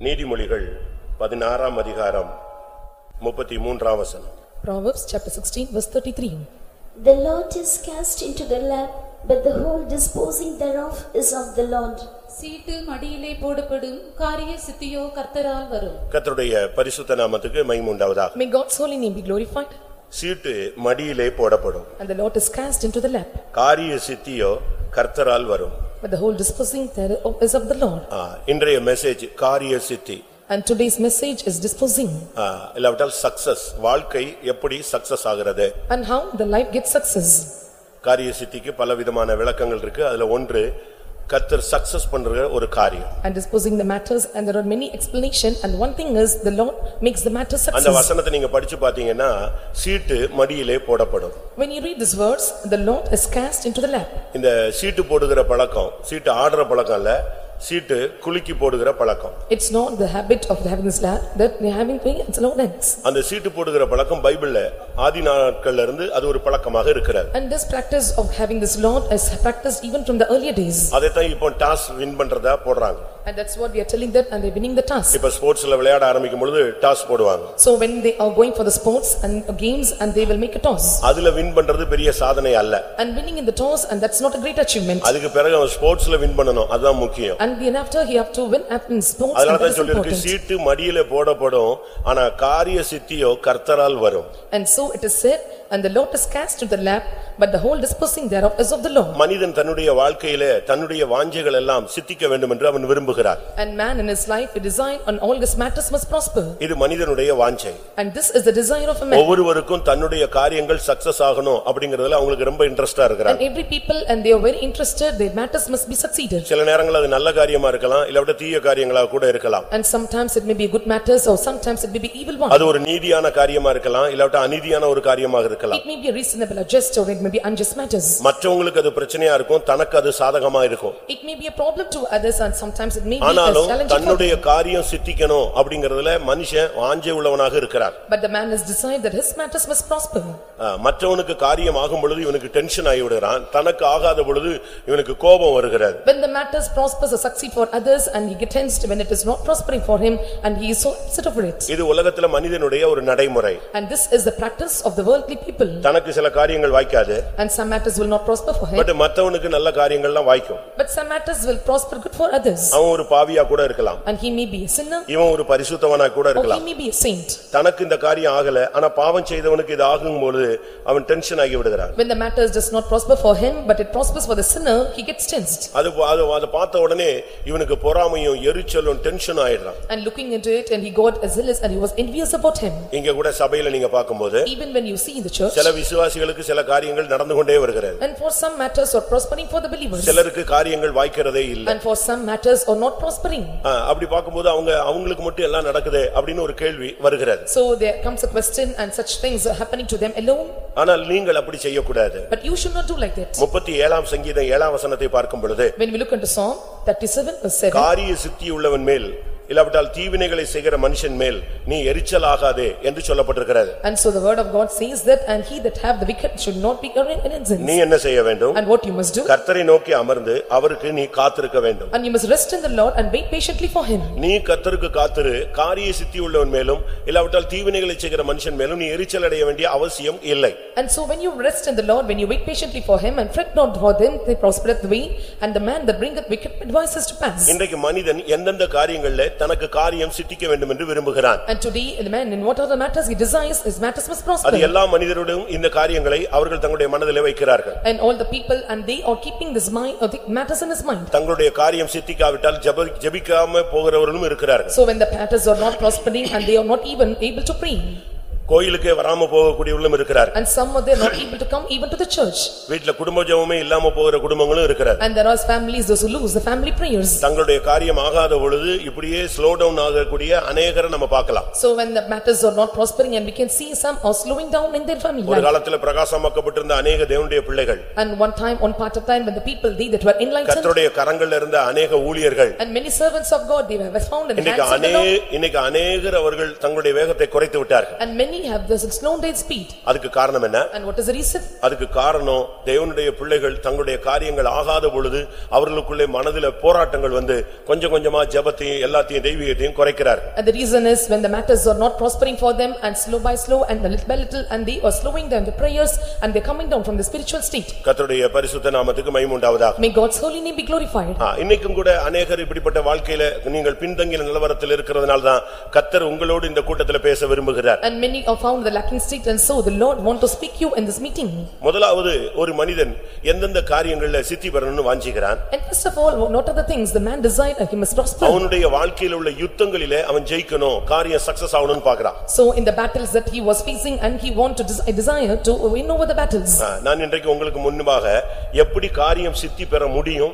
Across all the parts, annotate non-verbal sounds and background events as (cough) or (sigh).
நீதிமொழிகள் பதினாறாம் அதிகாரம் முப்பத்தி மூன்றாம் வசனம் Proverbs chapter 16 verse 33. The lot is cast into the lap, but the whole disposing thereof is of the Lord. சீட்டு மடியிலே போடப்படும் காரிய சித்தியோ கர்த்தரால் வரும். கர்த்தருடைய பரிசுத்த நாமத்துக்கு மைமுண்டாவதாக May God's holy name be glorified. சீட்டு மடியிலே போடப்படும். And the lot is cast into the lap, காரிய சித்தியோ கர்த்தரால் வரும். But the whole disposing thereof is of the Lord. ஆ, இன்றைய மெசேஜ் காரிய சித்தி And today's message is disposing. ஆ, இல்லாவிட்டால் சக்சஸ் வாழ்க்கை எப்படி சக்சஸ் ஆகிறது? And how the life gets success. காரிய சித்திக்கு பல விதமான விளக்கங்கள் இருக்கு. அதுல ஒன்று கர்த்தர் சக்சஸ் பண்ற ஒரு காரியம் And disposing the matters and there are many explanation and one thing is the Lord makes the matter அந்த success. வசனத்தை நீங்க படிச்சு பாத்தீங்கன்னா சீட்டு மடியிலே போடப்படும் When you read this verse, the Lord is cast into the lap. இந்த சீட்டு போடுகிற பழக்கம் சீட்டு ஆடுற பழக்கம் இல்ல சீட்டு குலுக்கி போடுகிற பழக்கம் It's not the habit of having this lap that they are having doing it's Lord ends. அந்த சீட்டு போடுகிற பழக்கம் பைபிள்ல ஆதி நாட்கள்ல இருந்து அது ஒரு பழக்கமாக இருக்கிறது And this practice of having this Lord is practiced even from the earlier days. அதைத்தான் இப்போ டாஸ் வின் பண்றதா போடுறாங்க And that's what we are telling that and they're winning the task. இப்ப ஸ்போர்ட்ஸ்ல விளையாட ஆரம்பிக்கும் பொழுது டாஸ் போடுவாங்க So when they are going for the sports and games and they will make a toss. அதுல win பண்றது பெரிய சாதனை அல்ல And winning in the toss and that's not a great achievement. அதுக்கு பிறகு அவன் ஸ்போர்ட்ஸ்ல வின் பண்ணணும் அதுதான் முக்கியம் And then after he have to win at in sports and அதனால that தான் is சொல்லிருக்கு important. சீட்டு மடியில போடப்படும் ஆனா காரிய சித்தியோ கர்த்தரால் வரும் And so it is said, and the lot is cast to the lap, but the whole disposing thereof is of the Lord. மனிதன் தன்னுடைய வாழ்க்கையிலே தன்னுடைய வாஞ்சைகள் எல்லாம் சித்திக்க வேண்டும் என்று அவன் விரும்புகிறார் And man in his life, he design on all his matters must prosper. இது மனிதனுடைய வாஞ்சை And this is the desire of a man. ஒவ்வொருவருக்கும் தன்னுடைய காரியங்கள் சக்சஸ் ஆகணும் அப்படிங்கறதுல அவங்களுக்கு ரொம்ப இன்ட்ரெஸ்டா இருக்கிறாங்க And every people and they are very interested, their matters must be succeeded. சில நேரங்கள் அது நல்ல காரியமா இருக்கலாம் இல்லாவிட்ட தீய காரியங்களா கூட இருக்கலாம் And sometimes it may be good matters or sometimes it may be evil one. அது ஒரு நீதியான காரியமா இருக்கலாம் இல்லாவிட்ட அநீதியான ஒரு காரியமாக இருக்கலாம் It may be reasonable or just or it may be unjust matters. மற்றவங்களுக்கு அது பிரச்சனையா இருக்கும் தனக்கு அது சாதகமா இருக்கும் It may be a problem to others and sometimes it may be a ஆனாலும் challenge for தன்னுடைய காரியம் சித்திக்கணும் அப்படிங்கறதுல மனுஷன் வாஞ்சை உள்ளவனாக இருக்கிறார் But the man has decided that his matters must prosper. ஆ, மற்றவனுக்கு காரியம் ஆகும் பொழுது இவனுக்கு டென்ஷன் ஆகி விடுகிறான் தனக்கு ஆகாத பொழுது இவனுக்கு கோபம் வருகிறது When the matters prospers or succeed for others and he gets tensed when it is not prospering for him and he is so upset over it. இது உலகத்துல மனிதனுடைய ஒரு நடைமுறை And this is the practice of the worldly people. தனக்கு சில காரியங்கள் வாய்க்காது And some matters will not prosper for him, but மத்தவனுக்கு நல்ல காரியங்கள்லாம் வாய்க்கும் but some matters will prosper good for others. அவன் ஒரு பாவியா கூட இருக்கலாம் And he may be a sinner இவன் ஒரு பரிசுத்தவனா கூட or he இருக்கலாம் may be a saint. தனக்கு இந்த காரியம் ஆகல ஆனா பாவம் செய்தவனுக்கு இது ஆகும்போது அவன் டென்ஷன் ஆகி விடுகிறான் When the matters does not prosper for him, but it prospers for the sinner, he gets tensed. அது அது பார்த்த உடனே இவனுக்கு பொறாமையும் எரிச்சலும் டென்ஷன் ஆயிடுறான் And looking into it and he got zealous and he was envious about him. இங்க கூட சபையில நீங்க பார்க்கும்போது Even when you see in the church சில விசுவாசிகளுக்கு சில காரியங்கள் நடந்து கொண்டே வருகிறது and for some matters are prospering for the believers. சிலருக்கு காரியங்கள் வாய்க்கிறதே இல்ல And for some matters are not prospering. ஆ, அப்படி பார்க்கும்போது அவங்க அவங்களுக்கு மட்டும் எல்லாம் நடக்குதே அப்படின்னு ஒரு கேள்வி வருகிறது So there comes a question and such things are happening to them alone, ஆனால் நீங்கள் அப்படி செய்யக்கூடாது but you should not do like that. முப்பத்தி ஏழாம் சங்கீதம் ஏழாம் வசனத்தை பார்க்கும் பொழுது When we look into Psalm thirty-seven verse seven, காரிய சித்தி உள்ளவன் மேல் இல்லாவிட்டால் தீவினைகளை செய்கிற மனுஷன் மேல் நீ எரிச்சல் ஆகாதே என்று சொல்லப்பட்டிருக்கிறது and so the word of God says that, and he that have the wicked should not be in நீ innocence. என்ன செய்ய வேண்டும் And what you must do, கர்த்தரை நோக்கி அமர்ந்து அவருக்கு நீ காத்திருக்க வேண்டும் and you must rest in the Lord and wait patiently for him. நீ கர்த்தருக்கு காத்திரு காரிய சித்தி உள்ளவன் மேலும் இல்லாவிட்டால் தீவினைகளை செய்கிற மனுஷன் மேலும் நீ எரிச்சல் அடைய வேண்டிய அவசியம் இல்லை And so when you rest in the Lord, when you wait patiently for him and fret not for them, they prospereth the way, and the man that bringeth wicked advices to pass. இன்றைக்கு மனிதன் எந்தெந்த காரியங்களிலே தனக்கு காரியம் சித்திக்க வேண்டும் என்று விரும்புகிறான் And today, the man, in what are the matters he desires, his matters must அது prosper. எல்லா மனிதரோடும் இந்த காரியங்களை அவர்கள் தங்களுடைய மனதிலே வைக்கிறார்கள் And all the people, and they are keeping this mind, or the matters in his mind. தங்களுடைய காரியம் சித்திக்காவிட்டால் ஜெப ஜெபிக்காம போகிறவர்களும் இருக்கிறார்கள் So when the matters are not prospering and they are not even able to pray. கோயிலுக்கே வராம போகக்கூடியவர்களும் இருக்கிறார் And some are there not able to come even to the church. வீட்டுல குடும்ப ஜெபமே இல்லாம போகிற குடும்பங்களும் இருக்கிறார் And there are families, those who lose the family prayers. தங்களுடைய காரியம் ஆகாத பொழுது இப்படியே ஸ்லோ டவுன் ஆகக்கூடிய அநேகரை நம்ம பார்க்கலாம் So when the matters are not prospering and we can see some are slowing down in their family ஒரு life. காலத்துல பிரகாசமாக்கப்பட்டிருந்த அநேக தேவனுடைய பிள்ளைகள் And one time, one part of time when the people, they that were enlightened கர்த்தருடைய கரங்கள்ல இருந்த அநேக ஊழியர்கள் and many servants of God, they were found in the இன்னைக்கு hands of the Lord. இன்னைக்கு அநேகர் அவர்கள் தங்களுடைய வேகத்தை குறைத்து விட்டார்கள் And many have this slow their speed. அதுக்கு காரணம் என்ன And what is the reason? அதுக்கு காரணம் தேவனுடைய பிள்ளைகள் தங்களுடைய காரியங்கள் ஆகாத பொழுது அவர்களுக்குள்ளே மனதில போராட்டங்கள் வந்து கொஞ்சம் கொஞ்சமா ஜெபத்தையும் எல்லாத்தையும் தெய்வீகத்தையும் குறைக்கிறார்கள் And the reason is when the matters are not prospering for them and slow by slow and little by little and they are slowing down the prayers and they're coming down from the spiritual state. கர்த்தருடைய பரிசுத்த நாமத்துக்கு மகிமுண்டாவதாக May God's holy name be glorified. ஆ, இன்னைக்கும் கூட அநேகர் இப்படிப்பட்ட வாழ்க்கையில நீங்கள் பின்தங்கிய நிலவரத்தில் இருக்கிறதுனால்தான் கர்த்தர் உங்களோடு இந்த கூட்டத்துல பேச விரும்புகிறார் And many are found in the lacking state and so the Lord want to speak you in this meeting. முதலாவது ஒரு மனிதன் எந்தெந்த காரியங்கள்ல சித்தி பெறணும்னு வாஞ்சிக்கிறான் And first of all, what are the things the man desired and he must prosper. அவனுடைய வாழ்க்கையில உள்ள யுத்தங்களிலே அவன் ஜெயிக்கணும் காரியம் சக்சஸ் ஆகணும்னு பாக்குறான் So in the battles that he was facing and he want to des- desire to win over the battles. ஆ, நான் இன்றைக்கு உங்களுக்கு முன்பாக எப்படி காரியம் சித்தி பெற முடியும்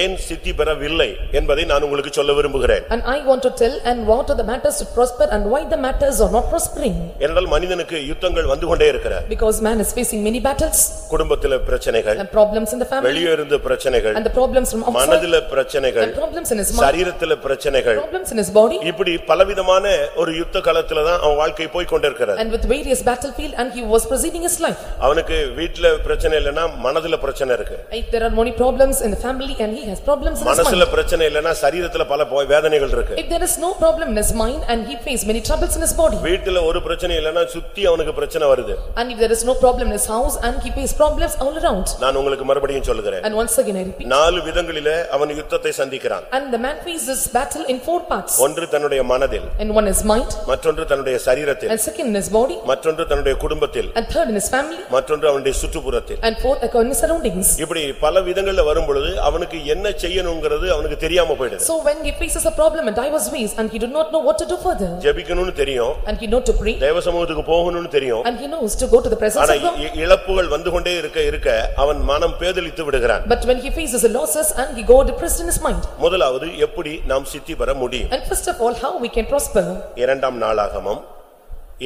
ஏன் சித்தி பெறவில்லை என்பதை நான் உங்களுக்கு சொல்ல விரும்புகிறேன் And I want to tell and what are the matters to prosper and why the matters are not prospering. ஏனென்றால் மனிதனுக்கு யுத்தங்கள் வந்து கொண்டே இருக்கிறார் Because man is facing many battles குடும்பத்தில பிரச்சனைகள் and problems in the family வெளியே இருந்து பிரச்சனைகள் and the problems from outside மனதில பிரச்சனைகள் and problems in his mind, சரீரத்தில பிரச்சனைகள் problems in his body இப்படி பலவிதமான ஒரு யுத்த களத்துல தான் அவன் வாழ்க்கை போய் கொண்டிருக்கிறது and with various battlefield and he was proceeding his life. அவனுக்கு வீட்டுல பிரச்சனை இல்லைன்னா மனதுல பிரச்சனை இருக்கு If there are many problems in the family and he has problems in his மனசுல mind. பிரச்சனை இல்லைன்னா சரீரத்துல பல போ- வேதனைகள் இருக்கு If there is no problem in his mind and he face many troubles in his body. வீட்டுல ஒரு பிரச்சனை இல்லைன்னா சுத்தி அவனுக்கு பிரச்சனை வருது And if there is no problem in his house and he face problems all around. நான் உங்களுக்கு மறுபடியும் சொல்லுகிறேன் And once again I repeat. நாலு விதங்களிலே அவன் யுத்தத்தை சந்திக்கிறான் And the man faces battle in four parts. ஒன்று தன்னுடைய மனதில் And one is mind மற்றொன்று தன்னுடைய சரீரத்தில் and second in his body மற்றொன்று தன்னுடைய குடும்பத்தில் and third in his family மற்றொன்று அவனுடைய சுற்றுப்புறத்தில் and fourth according to his surroundings. இப்படி பல விதங்கள்ல வரும் பொழுது அவனுக்கு என்ன செய்யணுங்கிறது அவனுக்கு தெரியாம போயிடுது So when he faces a problem in diverse ways and he do not know what to do further ஜெபிக்கணும்னு தெரியும் and he know to pray தேவ சமூகத்துக்கு போகணும்னு தெரியும் and he knows to go to the presence ஆனா of God. இ- இழப்புகள் வந்து கொண்டே இருக்க இருக்க அவன் மனம் பேதலித்து விடுகிறான் But when he faces the losses and he go depressed in his mind. முதலாவது எப்படி நாம் சித்தி பெற முடியும் And first of all, how we can prosper? இரண்டாம் நாளாகமம்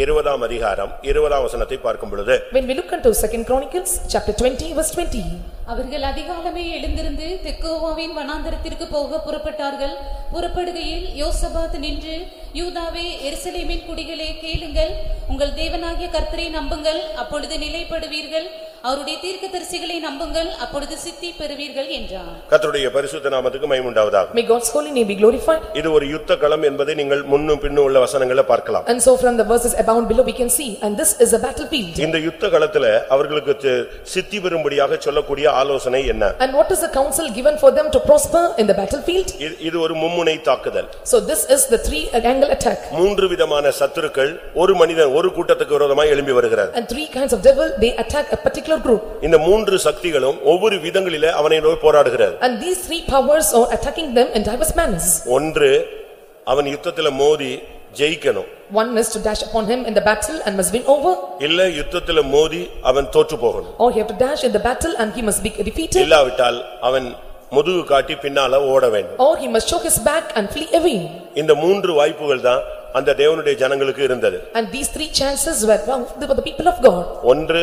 இருபதாம் அதிகாரம் இருபதாம் வசனத்தை பார்க்கும் பொழுது When we look into second Chronicles, chapter twenty, verse twenty. அவர்கள் அதிகாலமே எழுந்திருந்து தெக்கோவாவின் வனாந்தரத்திற்கு போக புறப்பட்டார்கள். புறப்படுகையில் யோசபாத் நின்று யூதாவே எருசலேமின் குடிகளே கேளுங்கள். உங்கள் தேவனாகிய கர்த்தரை நம்புங்கள். அப்பொழுது நிலைப்படுவீர்கள். அவருடைய தீர்க்கதரிசிகளை நம்புங்கள் அப்பொழுது சித்தி பெறுவீர்கள் என்றார் கர்த்தருடைய பரிசுத்த நாமத்துக்கு மைமுண்டாவதாக May God's holy name be glorified. இது ஒரு யுத்த களம் என்பதை நீங்கள் முன்னும் பின்னும் உள்ள வசனங்களை பார்க்கலாம் And so from the verses abound below, we can see, and this is a battlefield. இந்த யுத்த களத்துல அவர்களுக்கு தி- சித்தி பெறும்படியாக சொல்லக்கூடிய ஆலோசனை என்ன And what is the counsel given for them to prosper in the battlefield? இது- இது ஒரு மும்முனை தாக்குதல் So this is the three angle attack. மூன்று விதமான சத்துருக்கள் ஒரு மனிதன் ஒரு கூட்டத்துக்கு விரோதமாய் எழும்பி வருகிறார் And three kinds of devil, they attack a particular group. இந்த மூன்று சக்திகளும் ஒவ்வொரு விதங்களிலே அவனை நோக்கி போராடுகிறது And these three powers are attacking them in diverse manners. ஒன்று அவன் யுத்தத்துல மோதி ஜெயிக்கணும் One is to dash upon him in the battle and must win over, இல்ல யுத்தத்துல மோதி அவன் தோற்று போகணும் or he have to dash in the battle and he must be defeated, இல்லாவிட்டால் அவன் முதுகு காட்டி பின்னால ஓட வேண்டும் or he must show his back and flee away. இந்த மூன்று வாய்ப்புகள் தான் அந்த தேவனுடைய ஜனங்களுக்கு இருந்தது And these three chances were found for the people of God. ஒன்று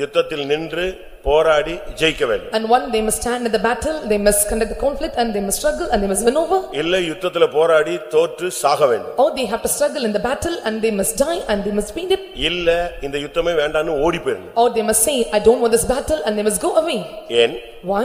யுத்தத்தில் நின்று போராடி ஜெயிக்க வேண்டும் And one, they must stand in the battle, they must conduct the conflict and they must struggle and they must win over. இல்ல யுத்தத்துல போராடி தோற்று சாக வேண்டும் Or they have to struggle in the battle and they must die and they must beat it. இல்ல இந்த யுத்தமே வேண்டான்னு ஓடி போயிடணும் Or they must say, I don't want this battle and they must go away. ஏன் Why?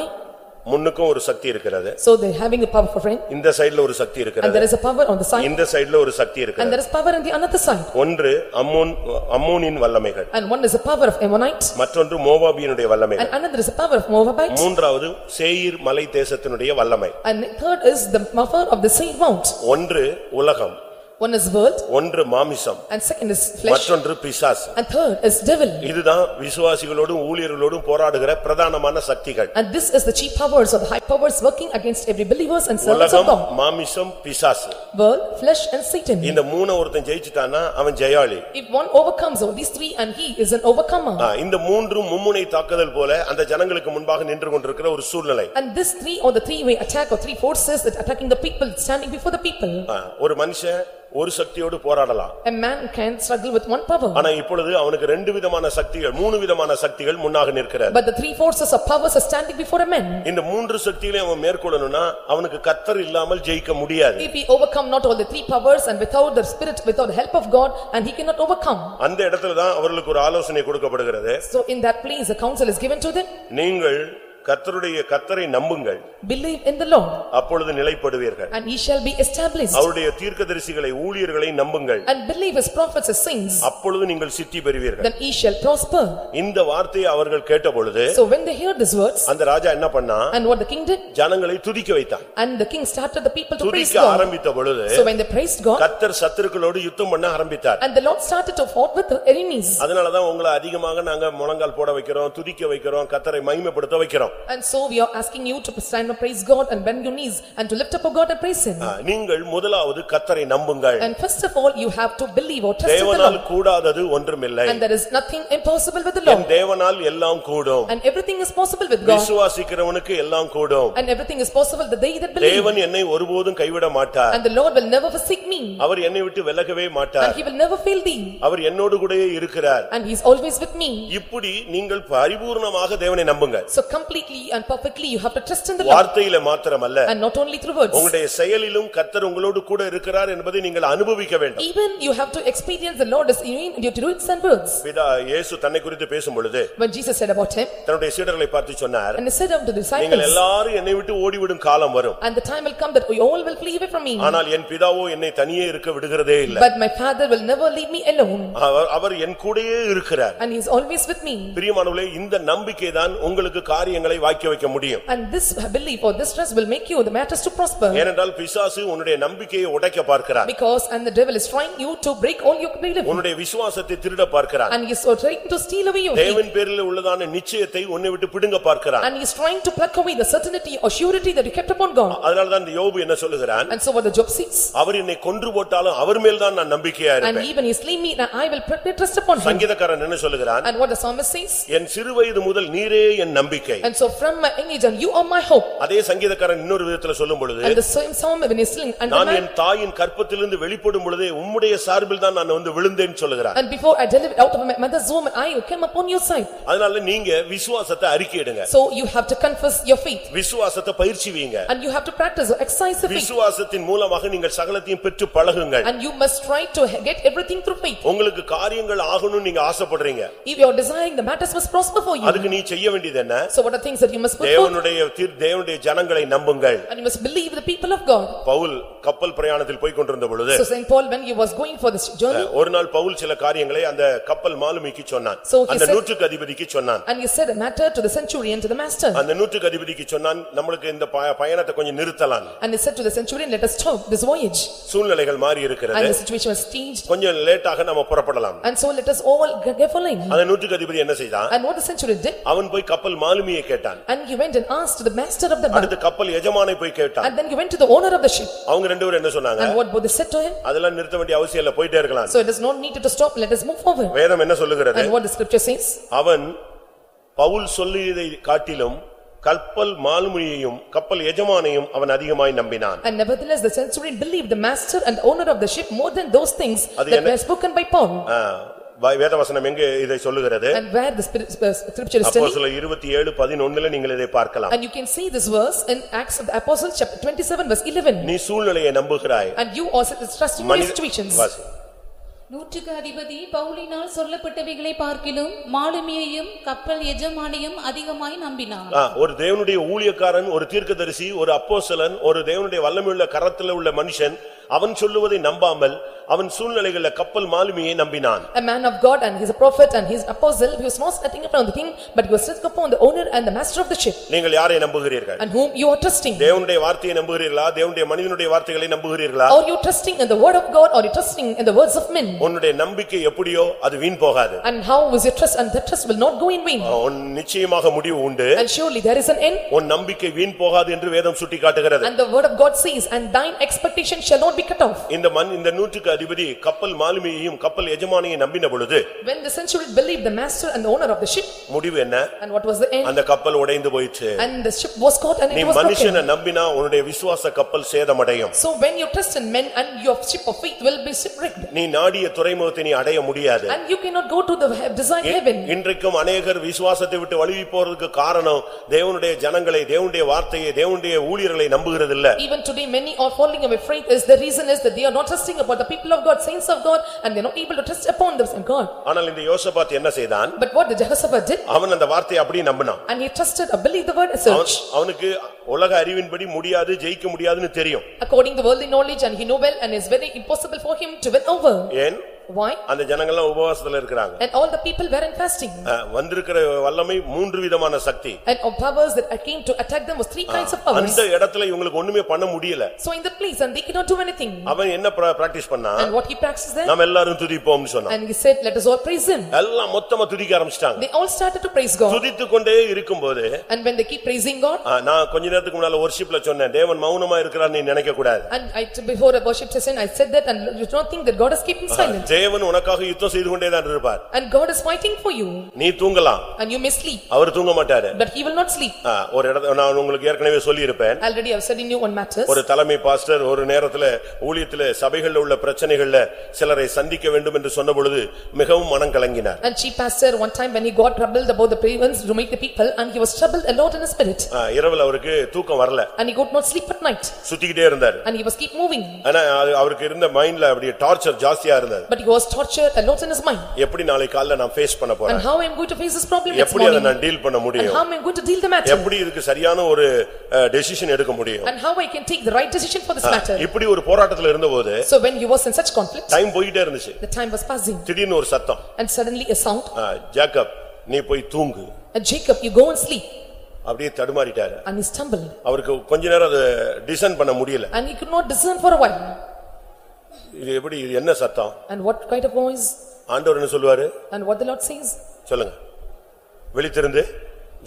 முன்னுக்கும் ஒரு சக்தி இருக்கிறது So they having a power for friend இந்த சைடுல ஒரு சக்தி and இருக்கிறது there is a power on the side இந்த சைடுல ஒரு சக்தி and இருக்கிறது there is power on the another side. ஒன்று அம்மோன் அம்மோனின் வல்லமைகள் And one is a power of Ammonites மற்றொன்று மோவாபியனுடைய வல்லமைகள் and another is a power of Moabites. மூன்றாவது சேயீர் மலை தேசத்தினுடைய வல்லமை And third is the power of the same mount. ஒன்று உலகம் One is world ஒன்று மாமிசம் and second is flesh மற்றொன்று பிசாசு and third is devil. இதுதான் விசுவாசிகளோடும் ஊழியர்களோடும் போராடுகிற பிரதானமான சக்திகள் And this is the chief powers or the high powers working against every believers and servants of உலகம் God. மாமிசம் பிசாசு World, flesh and Satan. இந்த மூண ஒருத்தன் ஜெயிச்சுட்டான்னா அவன் ஜெயாளி If one overcomes all these three and he is an overcomer. ஆ, இந்த மூன்றும் மும்முனை தாக்குதல் போல அந்த ஜனங்களுக்கு முன்பாக நின்று கொண்டிருக்கிற ஒரு சூழ்நிலை And this three or the three-way attack or three forces that attacking the people, standing before the people. ஆ, ஒரு மனுஷன் ஒரு சக்தியோடு போராடலாம் A man can struggle with one power. ஆனா இப்பொழுது அவனுக்கு ரெண்டு விதமான சக்திகள் மூணு விதமான சக்திகள் முன்னாக நிற்கிறது But the three forces of powers are standing before a man. இந்த மூன்று சக்திகளையும் அவன் மேற்கொள்ளணும்னா அவனுக்கு கத்தர் இல்லாமல் ஜெயிக்க முடியாது If he overcome not all the three powers and without the spirit, without the help of God, and he cannot overcome. அந்த இடத்துல தான் அவர்களுக்கு ஒரு ஆலோசனை கொடுக்கப்படுகிறது So in that place, a counsel is given to them, நீங்கள் கத்தருடைய கத்தரை நம்புங்கள் believe in the Lord, அப்பொழுது நிலைப்படுவீர்கள் and he shall be established. அவருடைய தீர்க்கதரிசிகளை ஊழியர்களை நம்புங்கள் And believe his prophets, his saints, அப்பொழுது நீங்கள் சித்தி பெறுவீர்கள் then he shall prosper. இந்த வார்த்தையை அவர்கள் கேட்டபொழுது So when they heard these words, அந்த ராஜா என்ன பண்ணா and what the king did, ஜனங்களை துதிக்க வைத்தான் and the king started the people to praise துதிக்க God. ஆரம்பித்த பொழுது So when they praised God, கத்தர் சத்துருக்களோடு யுத்தம் பண்ண ஆரம்பித்தார் and the Lord started to fought with the enemies. அதனாலதான் உங்களை அதிகமாக நாங்க முழங்கால் போட வைக்கிறோம் துதிக்க வைக்கிறோம் கத்தரை மகிமைப்படுத்த வைக்கிறோம் And so we are asking you to stand and praise God and bend your knees and to lift up of God and praise him. ஆ, நீங்கள் முதலாவது கத்தரை நம்புங்கள் And first of all, you have to believe or trust in the தேவனால் Lord. கூடாதது ஒன்றுமில்லை And there is nothing impossible with the N Lord. தேவனால் எல்லாம் கூடும் And everything is possible with God. விசுவாசிக்கிறவனுக்கு எல்லாம் கூடும் And everything is possible the day that believe. தேவன் என்னை ஒருபோதும் கைவிட மாட்டார் And the Lord will never forsake me. அவர் என்னை விட்டு விலகவே And மாட்டார் he will never fail thee. அவர் என்னோடு கூடயே இருக்கிறார் And he is always with me. இப்படி நீங்கள் பரிபூர்ணமாக தேவனை நம்புங்க So completely and perfectly you have to trust in the Lord. வார்த்தையில மாத்திரமல்ல And not only through words. உங்களுடைய செயலிலும் கத்தர் உங்களோடு கூட இருக்கிறார் என்பதை நீங்கள் அனுபவிக்க வேண்டும் Even you have to experience the Lord is in your words and words. பிதா இயேசு தன்னை குறித்து பேசும் பொழுது When Jesus said about him, தன்னுடைய சீடர்களை பார்த்து சொன்னார் and he said unto the நீங்கள் disciples, எல்லாரும் என்னை விட்டு ஓடிவிடும் காலம் வரும் And the time will come that we all will flee away from me. ஆனால் என் பிதாவோ என்னை தனியே இருக்க விடுகிறதே இல்லை But my father will never leave me alone. அவர் அவர் என் கூடயே இருக்கிறார் And he is always with me. பிரியமானவர்களே இந்த நம்பிக்கை தான் உங்களுக்கு காரியங்களை வாக்கி வைக்க முடியும் And this belief or this trust will make you the matters to prosper. ஏனென்றால் பிசாசு உன்னுடைய நம்பிக்கையை உடைக்க பார்க்கிறார் Because and the devil is trying you to break all your belief. உன்னுடைய விசுவாசத்தை திருட பார்க்கிறார் And he is trying to steal away your faith. தேவன் பேரில் உள்ளதான நிச்சயத்தை உன்னை விட்டு பிடுங்க பார்க்கிறார் And he is trying to pluck away the certainty or surety that you kept upon God. அதனாலதான் இந்த யோபு என்ன சொல்லுகிறான் And so what the Job says, அவர் என்னை கொன்று போட்டாலும் அவர் மேல் தான் நான் நம்பிக்கையா and இருப்பேன் even he slay me, and I will put my trust upon him. சங்கீதக்காரன் என்ன சொல்லுகிறான் And what the psalmist says, என் சிறுவயது முதல் நீரே என் நம்பிக்கை and so from my and you are my hope. அதே சங்கீதக்காரன் இன்னொரு விதத்துல சொல்லும் பொழுது And the same psalm when he is sling, and நான் என் தாயின் கற்பத்திலிருந்து வெளிப்படும் பொழுதே உம்முடைய சார்பில் தான் நான் வந்து விழுந்தேன்னு சொல்லுகிறான் and before I delivered out of my mother's womb, I came upon your side. அதனால நீங்க விசுவாசத்தை அறிக்கையிடுங்க So you have to confess your faith, விசுவாசத்தை பயிற்சி வீங்க and you have to practice or exercise faith. விசுவாசத்தின் மூலமாக நீங்கள் சகலத்தையும் பெற்று பழகுங்கள் And you must try to get everything through faith. உங்களுக்கு காரியங்கள் ஆகணும்னு நீங்க ஆசைப்படுறீங்க If you are desiring, the matters must prosper for you. அதுக்கு நீ செய்ய வேண்டியது என்ன So what are things that you must put forth? தேவனுடைய தீர்- தேவனுடைய ஜனங்களை நம்புங்கள் And you must believe the people of God. Pavul கப்பல் பிரயாணத்தில் போய் கொண்டிருந்த பொழுது So Saint Paul, when he was going for this journey, ஒரு நாள் பவுல் சில காரியங்களை அந்த கப்பல் மாலுமிக்கு சொன்னான் So he அந்த said- நூற்றுக்கு அதிபதிக்கு சொன்னான் and he said a matter to the centurion, to the master. அந்த நூற்றுக்கு அதிபதிக்கு சொன்னான் நம்மளுக்கு இந்த பய- பயணத்தை கொஞ்சம் நிறுத்தலாம் And he said to the centurion, let us stop this voyage. சூழ்நிலைகள் மாறி And இருக்கிறது the situation was changed. கொஞ்சம் லேட்டாக நம்ம புறப்படலாம் And so let us all get following. அந்த நூற்றுக்கு அதிபதி என்ன செய்தான் And what the centurion did, அவன் போய் கப்பல் மாலுமியை கேட்டான் and he went and asked the master of the boat. அடுத்து கப்பல் எஜமானை போய் கேட்டான் And then he went to the owner of the ship. அவங்க ரெண்டு பேரும் என்ன சொன்னாங்க And what both they said to him, அதெல்லாம் நிறுத்த வேண்டிய அவசியம் இல்ல போயிட்டே இருக்கலாம் so it is not needed to stop, let us move forward. வேதம் என்ன சொல்லுகிறது And what the scripture says, அவன் பவுல் சொல்லியதை காட்டிலும் கப்பல் மாலுமியையும் கப்பல் எஜமானையும் அவன் அதிகமாய் நம்பினான் and nevertheless the centurion believed the master and the owner of the ship more than those things அது that என்ன- were spoken by Paul. ஆ, வ- வேதவசனம் எங்க இதை சொல்லுகிறது And where the spirit- uh, scripture is telling, சில இருபத்தி ஏழு பதினொன்னுல நீங்கள் இதை பார்க்கலாம் and you can see this verse in Acts of the Apostles, chapter twenty-seven, verse eleven. நீ சூழ்நிலையை நம்புகிறாய் And you also trusting in your மனித- situations. வாசி. நூற்றுக்கு அதிபதி பவுலினால் சொல்லப்பட்டவைகளை பார்க்கிலும் மாலுமியையும் கப்பல் எஜமானையும் அதிகமாய் நம்பினான் ஆ, ஒரு தேவனுடைய ஊழியக்காரன் ஒரு தீர்க்கதரிசி ஒரு அப்போஸ்தலன் ஒரு தேவனுடைய வல்லமையுள்ள கரத்துல உள்ள மனுஷன் அவன் சொல்லுவதை நம்பாமல் அவன் சூழ்நிலைகள்ல கப்பல் மாலுமியை நம்பினான் A man of God and he's a prophet and he's apostle, he was not setting upon the king, but he was setting upon the owner and the master of the ship, நீங்கள் யாரை நம்புகிறீர்கள் and whom you are trusting. தேவனுடைய வார்த்தையை நம்புகிறீர்களா தேவனுடைய மனிதனுடைய வார்த்தைகளை நம்புகிறீர்களா Are you trusting in the word of God or are you trusting in the words of men? உன்னுடைய நம்பிக்கை எப்படியோ அது வீண் போகாது And how is your trust and that trust will not go in vain? உன் நிச்சயமாக முடிவு உண்டு And surely there is an end உன் நம்பிக்கை வீண் போகாது என்று வேதம் சுட்டிக்காட்டுகிறது and the word of God says, and thine expectation shall not be cut off. இந்த மண் இந்த நூற்றுக்கு அதிபதி கப்பல் மாலுமியையும் கப்பல் எஜமானியை நம்பின பொழுது When the centurion believed the master and the owner of the ship, முடிவு என்ன and what was the end? அந்த கப்பல் உடைந்து போயிற்று And the ship was caught and நீ it was broken. மனுஷனை நம்பினா உன்னுடைய விசுவாச கப்பல் சேதமடையும் So when you trust in men and your ship of faith will be shipwrecked. நீ நாடிய துறைமுகத்தை நீ அடைய முடியாது And you cannot go to the he- desired heaven. இன்றைக்கும் அநேகர் விசுவாசத்தை விட்டு வழுவி போறதுக்கு காரணம் தேவனுடைய ஜனங்களை தேவனுடைய வார்த்தையை தேவனுடைய ஊழியர்களை நம்புகிறது இல்ல Even today, many are falling away faith is the reason is that they are not trusting upon the people of God, saints of God, and they are not able to trust upon the same God. ஆனால் இந்த யோசபாத் என்ன செய்தான் But what the Jehoshaphat did, அவன் அந்த வார்த்தையை அப்படியே நம்பினான் and he trusted or believed the word as அவன்- such. அவனுக்கு உலக அறிவின்படி முடியாது ஜெயிக்க முடியாதுன்னு தெரியும் According to worldly knowledge, and he know well, and it's very impossible for him to win over. ஏன் Why? அந்த ஜனங்கள்லாம் உபவாசத்துல இருக்கிறாங்க And all the people were in fasting. அஹ், வந்திருக்கிற வல்லமை மூன்று விதமான சக்தி And of powers that came to attack them was three kinds of powers. அந்த இடத்துல இவங்களுக்கு ஒண்ணுமே பண்ண முடியல So in that place, and they cannot do anything. அவன் என்ன பிராக்டிஸ் பண்ணா And what he practiced there, நாம எல்லாரும் துதிப்போம்னு சொன்னான் and he said, let us all praise him. எல்லாம் மொத்தமா துதிக்க ஆரம்பிச்சிட்டாங்க They all started to praise God. துதித்து கொண்டே இருக்கும்போது And when they keep praising God, அஹ், நான் கொஞ்ச நேரத்துக்கு முன்னால ஒர்ஷிப்ல சொன்னேன் தேவன் மௌனமா இருக்கிறார் நீ நினைக்க கூடாது and I, before a worship session, I said that, and you don't think that God is keeping silent. தேவன் உனக்காக யுத்தம் செய்து கொண்டே தான் இருப்பார் And God is fighting for you, நீ தூங்கலாம் and you may sleep, அவர் தூங்க மாட்டாரு but he will not sleep. ஒரு இடத்துல நான் உங்களுக்கு ஏற்கனவே சொல்லியிருப்பேன் Already I have said in you on matters, ஒரு தலைமை பாஸ்டர் ஒரு நேரத்துல ஊழியத்துல சபைகள்ல உள்ள பிரச்சனைகள்ல சிலரை சந்திக்க வேண்டும் என்று சொன்ன பொழுது மிகவும் மனம் கலங்கினார் and chief pastor, one time when he got troubled about the parents to make the people, and he was troubled a lot in his spirit, இரவுல அவருக்கு தூக்கம் வரல and he could not sleep at night, சுத்திக்கிட்டே இருந்தாரு and he was keep moving, ஆனா அவருக்கு இருந்த மைண்ட்ல அப்படியே டார்ச்சர் ஜாஸ்தியா இருந்தது but he was tortured a lot in his mind. எப்படி நாளை காலைல நான் ஃபேஸ் பண்ண And போறேன் how I am going to face this problem next எப்படி அதை morning? நான் டீல் பண்ண And முடியும் how am I going to deal the matter? எப்படி இதுக்கு சரியான ஒரு டெசிஷன் எடுக்க முடியும் And how I can take the right decision for this matter? இப்படி ஒரு போராட்டத்துல இருந்தபோது So when he was in such conflict, time போயிட்டே இருந்துச்சு the time was passing, திடீர்னு ஒரு சத்தம் and suddenly a sound, ah, Jacob நீ போய் தூங்கு and Jacob, you go and sleep, அப்படியே தடுமாறிட்டாரு and he stumbled, அவருக்கு கொஞ்ச நேரம் அதை டிசைன் பண்ண முடியல and he could not discern for a while. இது எப்படி இது என்ன சத்தம்? And what kind of voice, ஆண்டவர் என்ன சொல்லுவாரு? And what the Lord says, சொல்லுங்க. விழித்திருந்து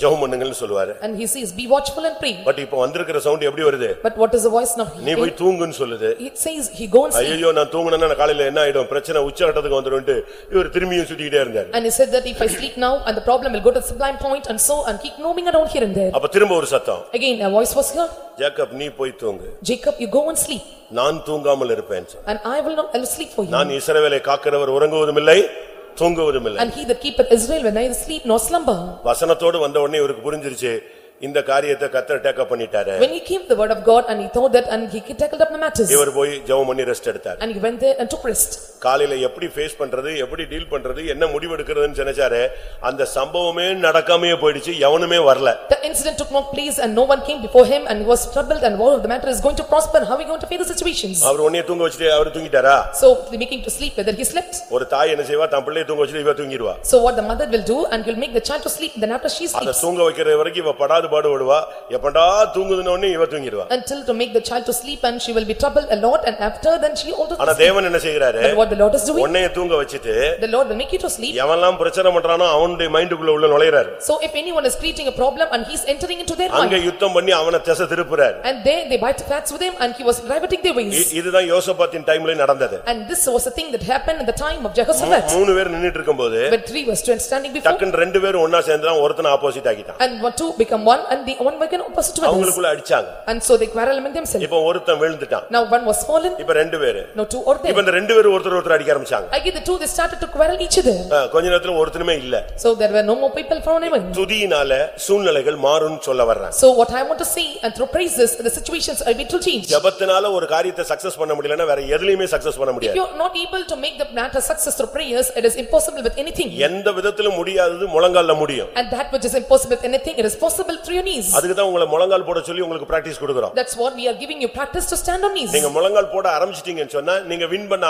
ஜெபம் பண்ணுங்கள்னு சொல்லுவாரு and he says, "Be watchful and pray." But இப்ப வந்திருக்கிற சவுண்ட் எப்படி வருது But what is the voice now? நீ போய் தூங்குன்னு சொல்லுது It says, "He go and sleep." ஐயோ நான் தூங்குனேன்னா நான் காலையில என்ன ஆயிடும் பிரச்சனை உச்சகட்டத்துக்கு வந்துருன்ட்டு இவர் திரும்பியும் சுத்திக்கிட்டே இருந்தாரு And he said that if I sleep now, and the problem will go to the sublime point, and so, and keep moving around here and there. அப்ப திரும்ப ஒரு சத்தம் Again, a voice was heard, Jacob நீ போய் தூங்கு "Jacob, you go and sleep, நான் தூங்காமல் இருப்பேன் and I will not, I will sleep for you." நான் இஸ்ரவேலை காக்கிறவர் உறங்குவதும் இல்லை தூங்குவதும் இல்லை And he that keepeth Israel will neither sleep nor slumber. வசனத்தோடு வந்த உடனே இவருக்கு புரிஞ்சிருச்சு இந்த காரியத்தை கத்தர் டேக்கப் பண்ணிட்டாரு When he came the word of God, and he thought that, and he tackled up the matters, இவர் போய் ஜெபம் பண்ணி ரெஸ்ட் எடுத்தார் and he went there and took rest. காலையில எப்படி ஃபேஸ் பண்றது எப்படி டீல் பண்றது என்ன முடிவெடுக்கிறதுன்னு நினைச்சாரு அந்த சம்பவமே நடக்காமயே போயிடுச்சு எவனுமே வரல The incident took no place, and no one came before him, and he was troubled, and what the matter is going to prosper, how he going to face the situations? அவர் உன்னைய தூங்க வச்சுட்டு அவர் தூங்கிட்டாரா So, making to sleep, whether he slept. ஒரு தாய் என்ன செய்வா தன் பிள்ளைய தூங்க வச்சுட்டு இவ தூங்கிடுவா So what the mother will do, and will make the child to sleep, then after she அத sleeps, தூங்க வைக்கிற வரைக்கும் இவ படாது பாடுபடுவா எப்படா தூங்குதுன்னு உடனே இவ தூங்கிடுவா until to make the child to sleep, and she will be troubled a lot, and after then she also ஆனா. தேவன் என்ன செய்கிறாரு But what the Lord is doing, உன்னைய தூங்க வச்சுட்டு the Lord will make you to sleep. எவன்லாம் பிரச்சனை பண்றானோ அவனுடைய மைண்டுக்குள்ள உள்ள நுழையறாரு So if anyone is creating a problem, and he is entering into their அங்க mind, யுத்தம் பண்ணி அவனை திசை திருப்புறாரு and there they bite facts with him, and he was diverting their E- ways. இதுதான் யோசபாத்தின் டைம்ல நடந்தது And this was the thing that happened in the time of Jehoshaphat. மூணு பேர் நின்னுட்டு இருக்கும்போது When three was standing before, டக்குன்னு ரெண்டு பேரும் ஒன்னா சேர்ந்துதான் ஒருத்தனை opposite ஆக்கிட்டான் and one two become one, and the one became opposite to others. அவங்களுக்குள்ள அடிச்சாங்க And so they quarrel among themselves. இப்ப ஒருத்தன் விழுந்துட்டான் Now one was fallen, இப்ப ரெண்டு பேரு now two are இப்ப there. இந்த ரெண்டு பேரும் ஒருத்தர் ஒருத்தர் அடிக்க ஆரம்பிச்சாங்க Again, the two, they started to quarrel each other. அஹ், கொஞ்ச நேரத்துல ஒருத்தனுமே இல்ல So there were no more people from heaven. துதியினால சூழ்நிலைகள் மாறும்னு சொல்ல வர்றேன் So what I want to see, and through praises, the situations are able to change. ஜெபத்தினால ஒரு காரியத்தை success பண்ண முடியலன்னா வேற எதுலயுமே சக்சஸ் பண்ண If முடியாது you are not able to make the matter success through prayers, it is impossible with anything. எந்த விதத்திலும் முடியாதது முழங்கால்ல முடியும் And that which is impossible with anything, it is possible through your knees. அதுக்கு தான் உங்களை முழங்கால் போட சொல்லி உங்களுக்கு பிராக்டிஸ் கொடுக்கறோம் That's what we are giving you practice to stand on knees. நீங்க முழங்கால் போட ஆரம்பிச்சிட்டீங்கன்னு சொன்னா நீங்க வின் பண்ண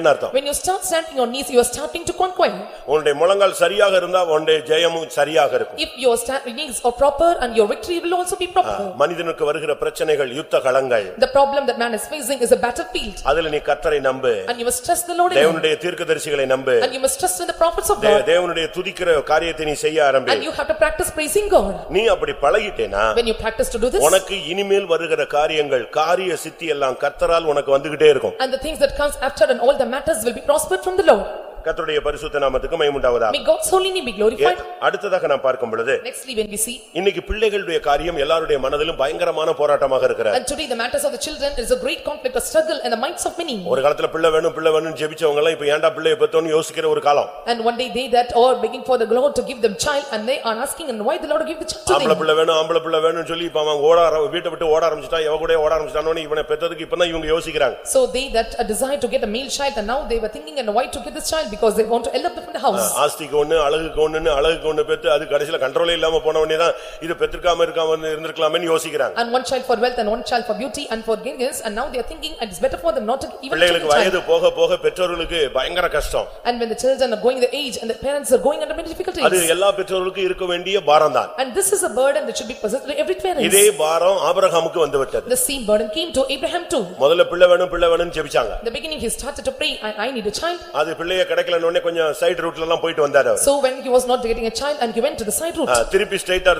ஆரம்பிக்கிறீங்கன்னு அர்த்தம் When you start standing on knees, you are starting to conquer. உன்னுடைய முழங்கால் சரியாக இருந்தா உன்னுடைய ஜெயமும் சரியாக இருக்கும் If your sta- knees are proper and your victory will also be proper. மனிதனுக்கு வருகிற பிரச்சனைகள் யுத்த களங்கள் The problem that man is facing is a battlefield. அதுல நீ கர்த்தரை நம்பு And you must trust the Lord in him. தேவனுடைய தீர்க்கதரிசிகளை நம்பு And you must trust in the prophets of they- God. தேவனுடைய துதிக்கிற காரியத்தை நீ செய்ய ஆரம்பி And you have to practice praising God. நீ அப்படி பழகிட்டேனா When you practice to do this, உனக்கு இனிமேல் வருகிற காரியங்கள் காரிய சித்தி எல்லாம் கர்த்தரால் உனக்கு வந்துகிட்டே இருக்கும் and the things that comes after and all the matters will be prospered from the Lord. கர்த்தருடைய பரிசுத்த நாமத்துக்கு மயமுண்டாவதா May God's holy name be glorified. அடுத்ததாக நான் பார்க்கும் பொழுது Nextly, when we see, இன்னைக்கு பிள்ளைகளுடைய காரியம் எல்லாருடைய மனதிலும் பயங்கரமான போராட்டமாக இருக்கிறார் and today the matters of the children is a great conflict or struggle in the minds of many. ஒரு காலத்துல பிள்ளை வேணும் பிள்ளை வேணும் ஜெபிச்சவங்க எல்லாம் இப்ப ஏன்டா பிள்ளைய பெத்தோன்னு யோசிக்கிற ஒரு காலம் And one day they that are begging for the Lord to give them child and they are asking and why the Lord give the child to ஆம்பளை them. பிள்ளை வேணும் ஆம்பளை பிள்ளை வேணும்னு சொல்லி இப்ப அவன் ஓட ஆர- வீட்டை விட்டு ஓட ஆரம்பிச்சிட்டான் எவ கூட ஓட ஆரம்பிச்சிட்டானோன்னு இவனை பெத்ததுக்கு இப்பதான் இவங்க யோசிக்கிறாங்க So they that uh, desire to get a male child and now they were thinking and why to get this child because they want to elope from the house. ஆஸ்திக்கு ஒண்ணு அழகுக்கு ஒண்ணுன்னு அழகுக்கு ஒண்ணு பெத்து அது கடைசில கண்ட்ரோலே இல்லாம போன உடனே தான் இது பெற்றிருக்காம இருக்காம இருந்திருக்கலாமேன்னு யோசிக்கிறாங்க And one child for wealth and one child for beauty and for gains and now they are thinking and it's better for them not to even to பிள்ளைகளுக்கு the child. வயது போக போக பெற்றோர்களுக்கு பயங்கர கஷ்டம் And when the children are going the age and the parents are going under many அது difficulties. எல்லா பெற்றோர்களுக்கும் இருக்க வேண்டிய பாரம் தான் And this is a burden that should be possessed by every இதே parent. பாரம் ஆபிரகாமுக்கு வந்து விட்டது The same burden came to Abraham too. முதல்ல பிள்ளை வேணும் பிள்ளை வேணும்னு ஜெபிச்சாங்க In the beginning he started to pray, I I need a child. அது பிள்ளைய கிடைக்கலன்னு கொஞ்சம் சைடு ரூட்ல எல்லாம் போயிட்டு வந்தாரு So when he was not getting a child and he went to the side route. திருப்பி ஸ்ட்ரைட்டா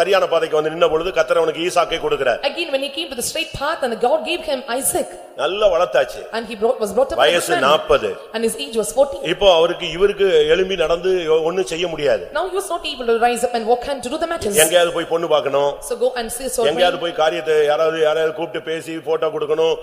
சரியான பாதைக்கு வந்து நின்ன பொழுது கத்தர் அவனுக்கு ஈசாக்கை கொடுக்கிறார் Again when he came to the straight path and God gave him Isaac நல்லா வளர்த்தாச்சு and he brought was brought up வயசு the man. நாற்பது And his age was forty. இப்போ அவருக்கு இவருக்கு எழும்பி நடந்து ஒண்ணும் செய்ய முடியாது Now he was not able to rise up and walk and to do the matters. எங்கேயாவது போய் பொண்ணு பார்க்கணும் So go and see so எங்கேயாவது போய் காரியத்தை யாராவது யாராவது கூப்பிட்டு பேசி போட்டோ கொடுக்கணும்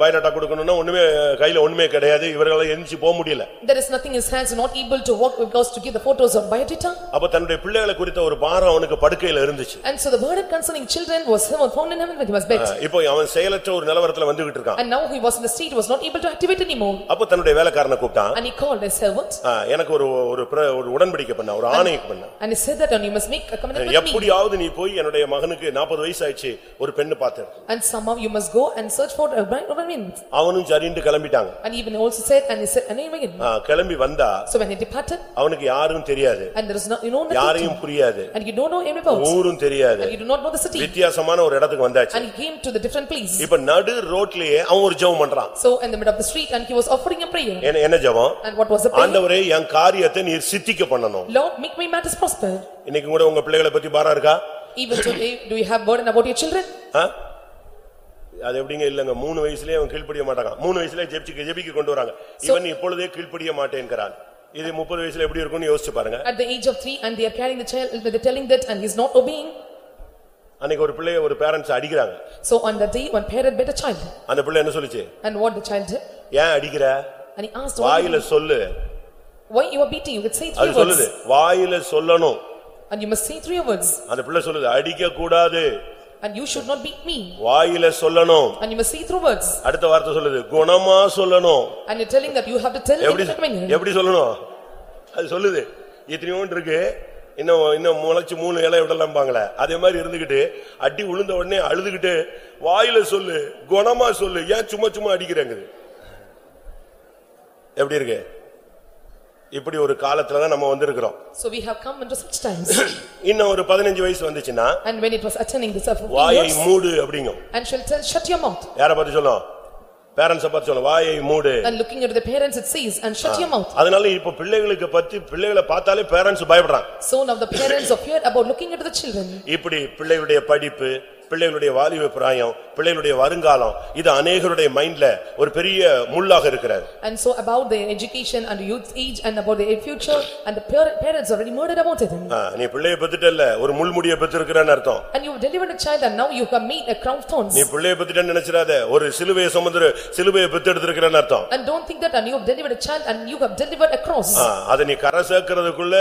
பயோடாட்டா கொடுக்கணும்னா ஒண்ணுமே கையில ஒண்ணுமே கிடையாது இவர்களால எந்திரிச்சு போக முடியல There is nothing in his hands, not able to walk because to give the photos of biodata. அப்ப தன்னுடைய பிள்ளைகளை குறித்த ஒரு பாரம் அவனுக்கு படுக்கையில இருந்துச்சு And so the burden concerning children was found in heaven when he was bed. இப்போ அவன் செயலற்ற ஒரு நிலவரத்துல வந்துகிட்டு இருக்கான் And now he was in the state, was not able to activate anymore. அப்ப தன்னுடைய வேலைக்காரனை கூப்பிட்டான் And he called his servant ஆ, எனக்கு ஒரு ஒரு பிர- ஒரு உடன்படிக்கை பண்ண ஒரு ஆணையை பண்ண and he said that and you must make a covenant with me. எப்படியாவது நீ போய் என்னுடைய மகனுக்கு நாற்பது வயசு ஆயிடுச்சு ஒரு பெண்ணு பார்த்து And somehow you must go and search for a bride or a man. அவனும் சரின்ட்டு கிளம்பிட்டாங்க And even also said and he said and he went. ஆ, கிளம்பி வந்தா So when he departed அவனுக்கு யாரும் தெரியாது and there is no, you know nothing. யாரையும் புரியாது And you don't know any about. ஊரும் தெரியாது And you do not know the city. வித்தியாசமான ஒரு இடத்துக்கு வந்தாச்சு And he came to the different place. இப்ப நடு ரோட்லயே அவன் ஒரு ஜெபம் பண்றான் So in the middle of the street and he was offering a prayer. என்ன என்ன ஜெபம் And what was the prayer? ஆண்டவரே என் காரியத்தை நீர் சித்திக்க பண்ணணும் Lord, make my matters prosper. இன்னைக்கு கூட உங்க பிள்ளைகளை பத்தி பாரம் இருக்கா Even today, do you have burden about your children? ஆ? அது எப்படிங்க இல்லங்க மூணு வயசுலயே அவன் கீழ்ப்படிய மாட்டாங்க மூணு வயசுலயே ஜெபிச்சு ஜெபிக்க கொண்டு வராங்க இவன் இப்பொழுதே கீழ்ப்படிய மாட்டேன்கிறான் இது முப்பது வயசுல எப்படி இருக்கும்னு யோசிச்சு பாருங்க At the age of three and they are carrying the child, they're telling that and he's not obeying. அன்னைக்கு ஒரு பிள்ளைய ஒரு பேரண்ட்ஸ் அடிக்கிறாங்க So on that day, one parent beat a child. அந்த பிள்ளை என்ன சொல்லுச்சு And what the child did? ஏன் அடிக்கிற And he asked, why வாயில சொல்லு why you are beating? You could say அது three சொல்லுது words. வாயில சொல்லணும் And you must say three words. அந்த பிள்ளை சொல்லுது அடிக்க கூடாது And you should not beat me. வாயில சொல்லணும் And you must say through words. அடுத்த வார்த்தை சொல்லுது குணமா சொல்லணும் And you're telling that you have to tell in எப்படி different manner. எப்படி சொல்லணும் அது சொல்லுது இத்தனையோண்டு இருக்கு இன்னும் இன்னும் முளைச்சு மூணு இலை விடலாம்பாங்களே. அதே மாதிரி இருந்துகிட்டு அடி விழுந்த உடனே அழுதுகிட்டு வாயில சொல்லு குணமா சொல்லு ஏன் சும்மா சும்மா அடிக்கிறேங்குது? எப்படி இருக்கு? இப்படி ஒரு காலத்துல தான் நம்ம வந்திருக்கிறோம். So we have come into such times. (clears throat) இன்னும் ஒரு பதினஞ்சு வயசு வந்துச்சுன்னா And when it was attaining the self வாயை மூடு அப்படிங்கும். and shall tell, shut your mouth. யார பார்த்து சொல்லும்? பேரண்ட்ஸ பார்த்து சொல்லும் வாயை மூடு And looking at the parents, it says, and shut your mouth. அதனால இப்ப பிள்ளைகளுக்கு பத்தி பிள்ளைகளை பார்த்தாலே பேரண்ட்ஸ் பயப்படுறான் So now the parents are feared about looking at the children. இப்படி பிள்ளைகளுடைய படிப்பு பிள்ளைகளுடைய வாலிப பிராயம் பிள்ளைகளுடைய வருங்காலம் இது அநேகருடைய மைண்ட்ல ஒரு பெரிய முள்ளாக இருக்கிறது And so about their education and youth age and about their future and the par- parents already murdered about it. ஆ, நீ பிள்ளைய பெத்துட்டல்ல ஒரு முள்முடிய பெத்திருக்கிறன்னு அர்த்தம் And you delivered a child and now you have made a crown of thorns. நீ பிள்ளைய பெத்துட்டன்னு நினைச்சிடாத ஒரு சிலுவையை சுமந்துரு சிலுவையை பெத்து எடுத்திருக்கிறன்னு அர்த்தம் And don't think that and you have delivered a child and you have delivered a cross. ஆ, அதை நீ கரை சேர்க்கறதுக்குள்ள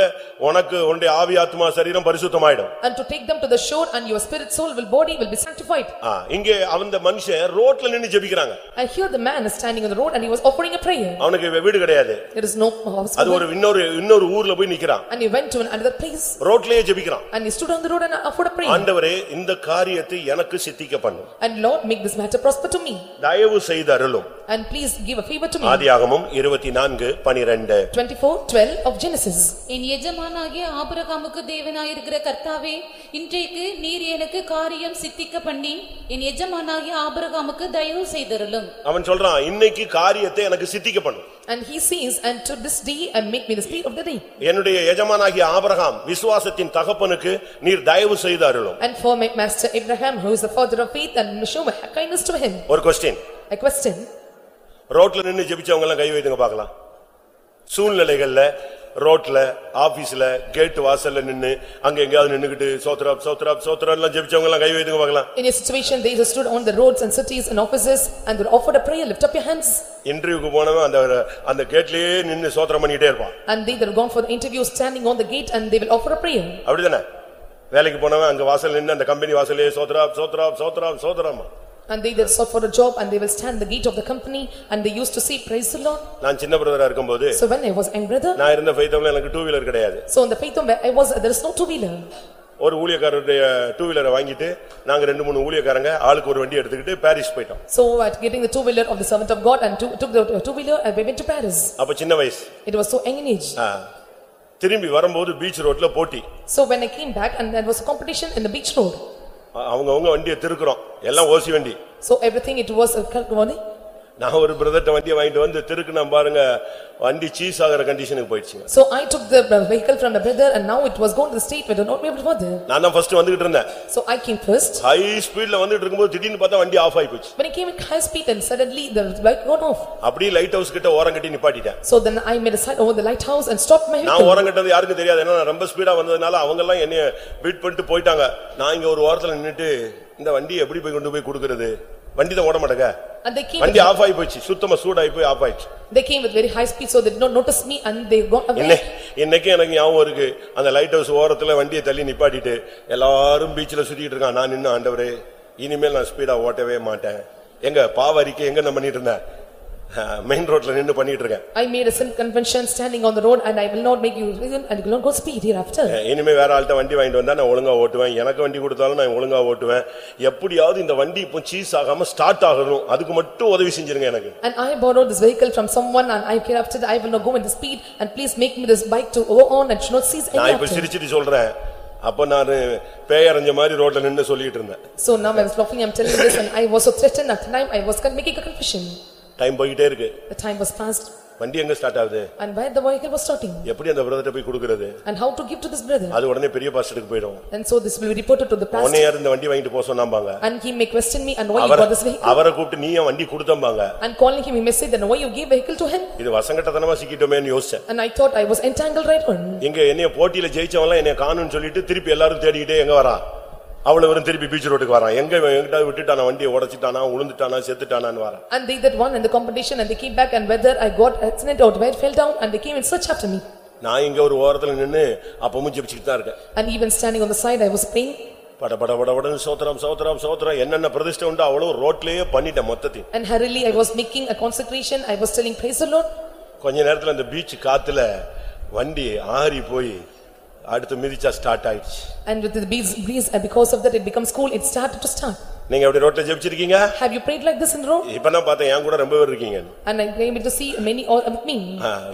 உனக்கு உன்னுடைய ஆவி ஆத்மா சரீரம் பரிசுத்தமாயிடும் And to take them to the shore and your spirit, soul, will body will be sanctified. ஆ, இங்கே அந்த மனுஷன் ரோட்ல நின்னு ஜெபிக்கிறாங்க And here the man is standing on the road and he was offering a prayer. அவனுக்கு வீடு கிடையாது There is no house for அது him. ஒரு இன்னொரு இன்னொரு ஊர்ல போய் நிக்கிறான் And he went to another place ரோட்லயே ஜெபிக்கிறான் and he stood on the road and offered a prayer. ஆண்டவரே இந்த காரியத்தை எனக்கு சித்திக்க பண்ணு And Lord, make this matter prosper to me. தயவு செய்து அருளும் And please give a favor to me. ஆதியாகமம் இருபத்தி நான்கு பனிரெண்டு Twenty-four, twelve of Genesis. என் எஜமானாகிய ஆபிரகாமுக்கு தேவனாயிருக்கிற கர்த்தாவே இன்றைக்கு நீர் எனக்கு காரியம் சித்திக்க பண்ணி என் எஜமானாகிய ஆபிரகாமுக்கு தயவு செய்தருளும். அவன் சொல்றான் இன்னைக்கு காரியத்தை எனக்கு சித்திக்க பண்ணு And he says, "And to this day, and make me the spirit of the day." என்னுடைய எஜமானாகிய ஆபிரகாம் விசுவாசத்தின் தகப்பனுக்கு நீர் தயவு செய்து அருளும். And for my master Abraham, who is the father of faith, and show my kindness to him. ஒரு question I question, ரோட்ல நின்னு ஜெபிச்சவங்க எல்லாம் கை வைத்துங்க பார்க்கலாம். சூழ்நிலைகள்ல ரோட்ல ஆபீஸ்ல கேட் வாசல்ல நின்னு அங்க எங்கயாவது நின்னுகிட்டு சோத்ராப் சோத்ராப் சோத்ராப் எல்லாம் ஜெபிச்சவங்க எல்லாம் கை வைத்துங்க பார்க்கலாம் in a situation, they stood on the roads and cities and offices, and they offered a prayer, lift up your hands. இன்டர்வியூக்கு போனவன் அந்த அந்த கேட்லயே நின்னு சோத்திரம் பண்ணிட்டே இருப்பான் And they that are gone for the interview, standing on the gate, and they will offer a prayer. அப்படிதானே வேலைக்கு போனவன் அங்க வாசல் நின்னு அந்த கம்பெனி வாசலே சோத்ராப் சோத்ராப் சோத்ராப் சோத்ராம் And they that sought for a job, and they will stand the gate of the company, and they used to say, "Praise the Lord." நான் சின்ன பிரதரா இருக்கும்போது So when I was young brother, நான் இருந்த ஃபைத்தம்ல எனக்கு two wheeler கிடையாது so in the faith where I was, there is no two-wheeler. ஒரு ஊழியக்காரருடைய two வீலரை வாங்கிட்டு நாங்க ரெண்டு மூணு ஊழியக்காரங்க ஆளுக்கு ஒரு வண்டி எடுத்துக்கிட்டு பாரிஸ் போயிட்டோம் So at getting the two-wheeler of the servant of God and took took the two-wheeler, and we went to Paris. அப்ப சின்ன வயசு It was so young in age. ஆ. திரும்பி வரும்போது பீச் ரோட்ல போட்டி So when I came back, and there was a competition in the beach road. அவங்கவங்க வண்டியை திருக்குறோம் எல்லாம் ஓசி வண்டி So everything, it was a calculating. நான் ஒரு பிரதர்ட்ட வண்டியை வாங்கிட்டு வந்து திருக்குனா பாருங்க வண்டி சீஸ் ஆகிற கண்டிஷனுக்கு போயிடுச்சுங்க So I took the vehicle from the brother and now it was going to the state where not able to further. நான் தான் ஃபர்ஸ்ட் வந்துகிட்டு இருந்தேன் So I came first. High ஸ்பீட்ல வந்துட்டு இருக்கும்போது திடீர்னு பார்த்தா வண்டி ஆஃப் ஆகி போச்சு When I came at high speed and suddenly the bike got off. அப்படியே லைட் ஹவுஸ் கிட்ட ஓரம் கட்டி நிப்பாட்டிட்டேன் So then I made a side over the lighthouse and stopped my நான் vehicle. ஓரம் கட்டது யாருக்கும் தெரியாது ஏன்னா நான் ரொம்ப ஸ்பீடா வந்ததுனால அவங்க எல்லாம் என்னைய பீட் பண்ணிட்டு போயிட்டாங்க நான் இங்க ஒரு ஓரத்துல நின்னுட்டு இந்த வண்டி எப்படி போய் கொண்டு போய் கொடுக்கறது வண்டி தான் ஓட மாட்டேங்க. And they came, வண்டி ஆஃப் ஆகி போச்சு சுத்தமா சூடாகி போய் ஆஃப் ஆயிடுச்சு. They came with very high speed so they did not notice me and they got இன்னை- away. இன்னைக்கு எனக்கு ஞாபகம் இருக்கு. அந்த லைட் ஹவுஸ் ஓரத்துல வண்டியை தள்ளி நிப்பாட்டிட்டு எல்லாரும் பீச்ல சுத்திட்டு இருக்கான் நான் நின்னு ஆண்டவரே இனிமேல் நான் ஸ்பீடா ஓட்டவே மாட்டேன். எங்க பாவரிக்கை எங்க நான் பண்ணிட்டு இருந்தேன்? மெயின் ரோட்ல நின்னு பண்ணிட்டு இருக்கேன் I made a sin convention standing on the road and I will not make you reason and will not go speed hereafter. இனிமே வேற ஆள்கிட்ட வண்டி வாங்கிட்டு வந்தா நான் ஒழுங்கா ஓட்டுவேன் எனக்கு வண்டி கொடுத்தாலும் நான் ஒழுங்கா ஓட்டுவேன் எப்படியாவது இந்த வண்டி இப்போ சீஸ் ஆகாம ஸ்டார்ட் ஆகணும் அதுக்கு மட்டும் உதவி செஞ்சிருங்க எனக்கு And I borrowed this vehicle from someone and I hereafter I will not go into speed and please make me this bike to go on and should not cease நான் இப்ப hereafter. சிரிச்சிட்டு சொல்றேன் அப்ப நான் பேயறைஞ்ச மாதிரி ரோட்ல நின்னு சொல்லிட்டு இருந்தேன் So now I was laughing, I'm telling this and I was so threatened at the time I was making a confession. Time போய்கிட்டே இருக்கு The time was passed வண்டி எங்க ஸ்டார்ட் ஆகுது and where the vehicle was starting எப்படி அந்த பிரதர்ட்ட போய் கொடுக்கறது and how to give to this brother. அது உடனே பெரிய பாஸ்டருக்கு போயிடும் And so this will be reported to the pastor உடனே யார் இந்த வண்டி வாங்கிட்டு போக சொன்னாம்பாங்க and he may question me and why you got this vehicle. அவரை கூப்பிட்டு நீ ஏன் வண்டி கொடுத்தம்பாங்க And calling him, he may say then why you gave vehicle to him? இது வசங்கட்டத்தனமா சிக்கிட்டோமேன்னு யோசிச்சேன் And I thought I was entangled right on. இங்க என்னைய போட்டியில ஜெயிச்சவன்லாம் என்னைய காணும்னு சொல்லிட்டு திருப்பி எல்லாரும் தேடிக்கிட்டே எங்க வரான் அவ்வளவு வரும் திருப்பி பீச் ரோட்டுக்கு வரான் எங்க எங்கிட்ட விட்டுட்டானா வண்டியை உடைச்சிட்டானா உளுந்துட்டானா செத்துட்டானான்னு வரான் And they that won in the competition and they came back and whether I got accident or where fell down and they came in search after me. நான் இங்க ஒரு ஓரத்துல நின்னு அப்பமும் ஜெபிச்சுட்டு தான் இருக்கேன் And even standing on the side, I was praying பட பட பட படன்னு சோத்திரம் சோத்திரம் சோத்திரம் என்னென்ன பிரதிஷ்டை உண்டோ அவ்வளவு ரோட்லயே பண்ணிட்டேன் மொத்தத்தையும் and hurriedly I was making a consecration, I was telling praise the Lord. கொஞ்ச நேரத்துல அந்த பீச் காத்துல வண்டி ஆறி போய் அடுத்து மிதிச்சா ஸ்டார்ட் ஆயிடுச்சு And with the breeze, breeze, and because of that it becomes cool, it started to start. நீங்க அப்படி ரோட்ல ஜெபிச்சிருக்கீங்க Have you prayed like this in the road? இப்பதான் பார்த்தேன் என் கூட ரொம்ப பேர் இருக்கீங்க And I came to see many all with me.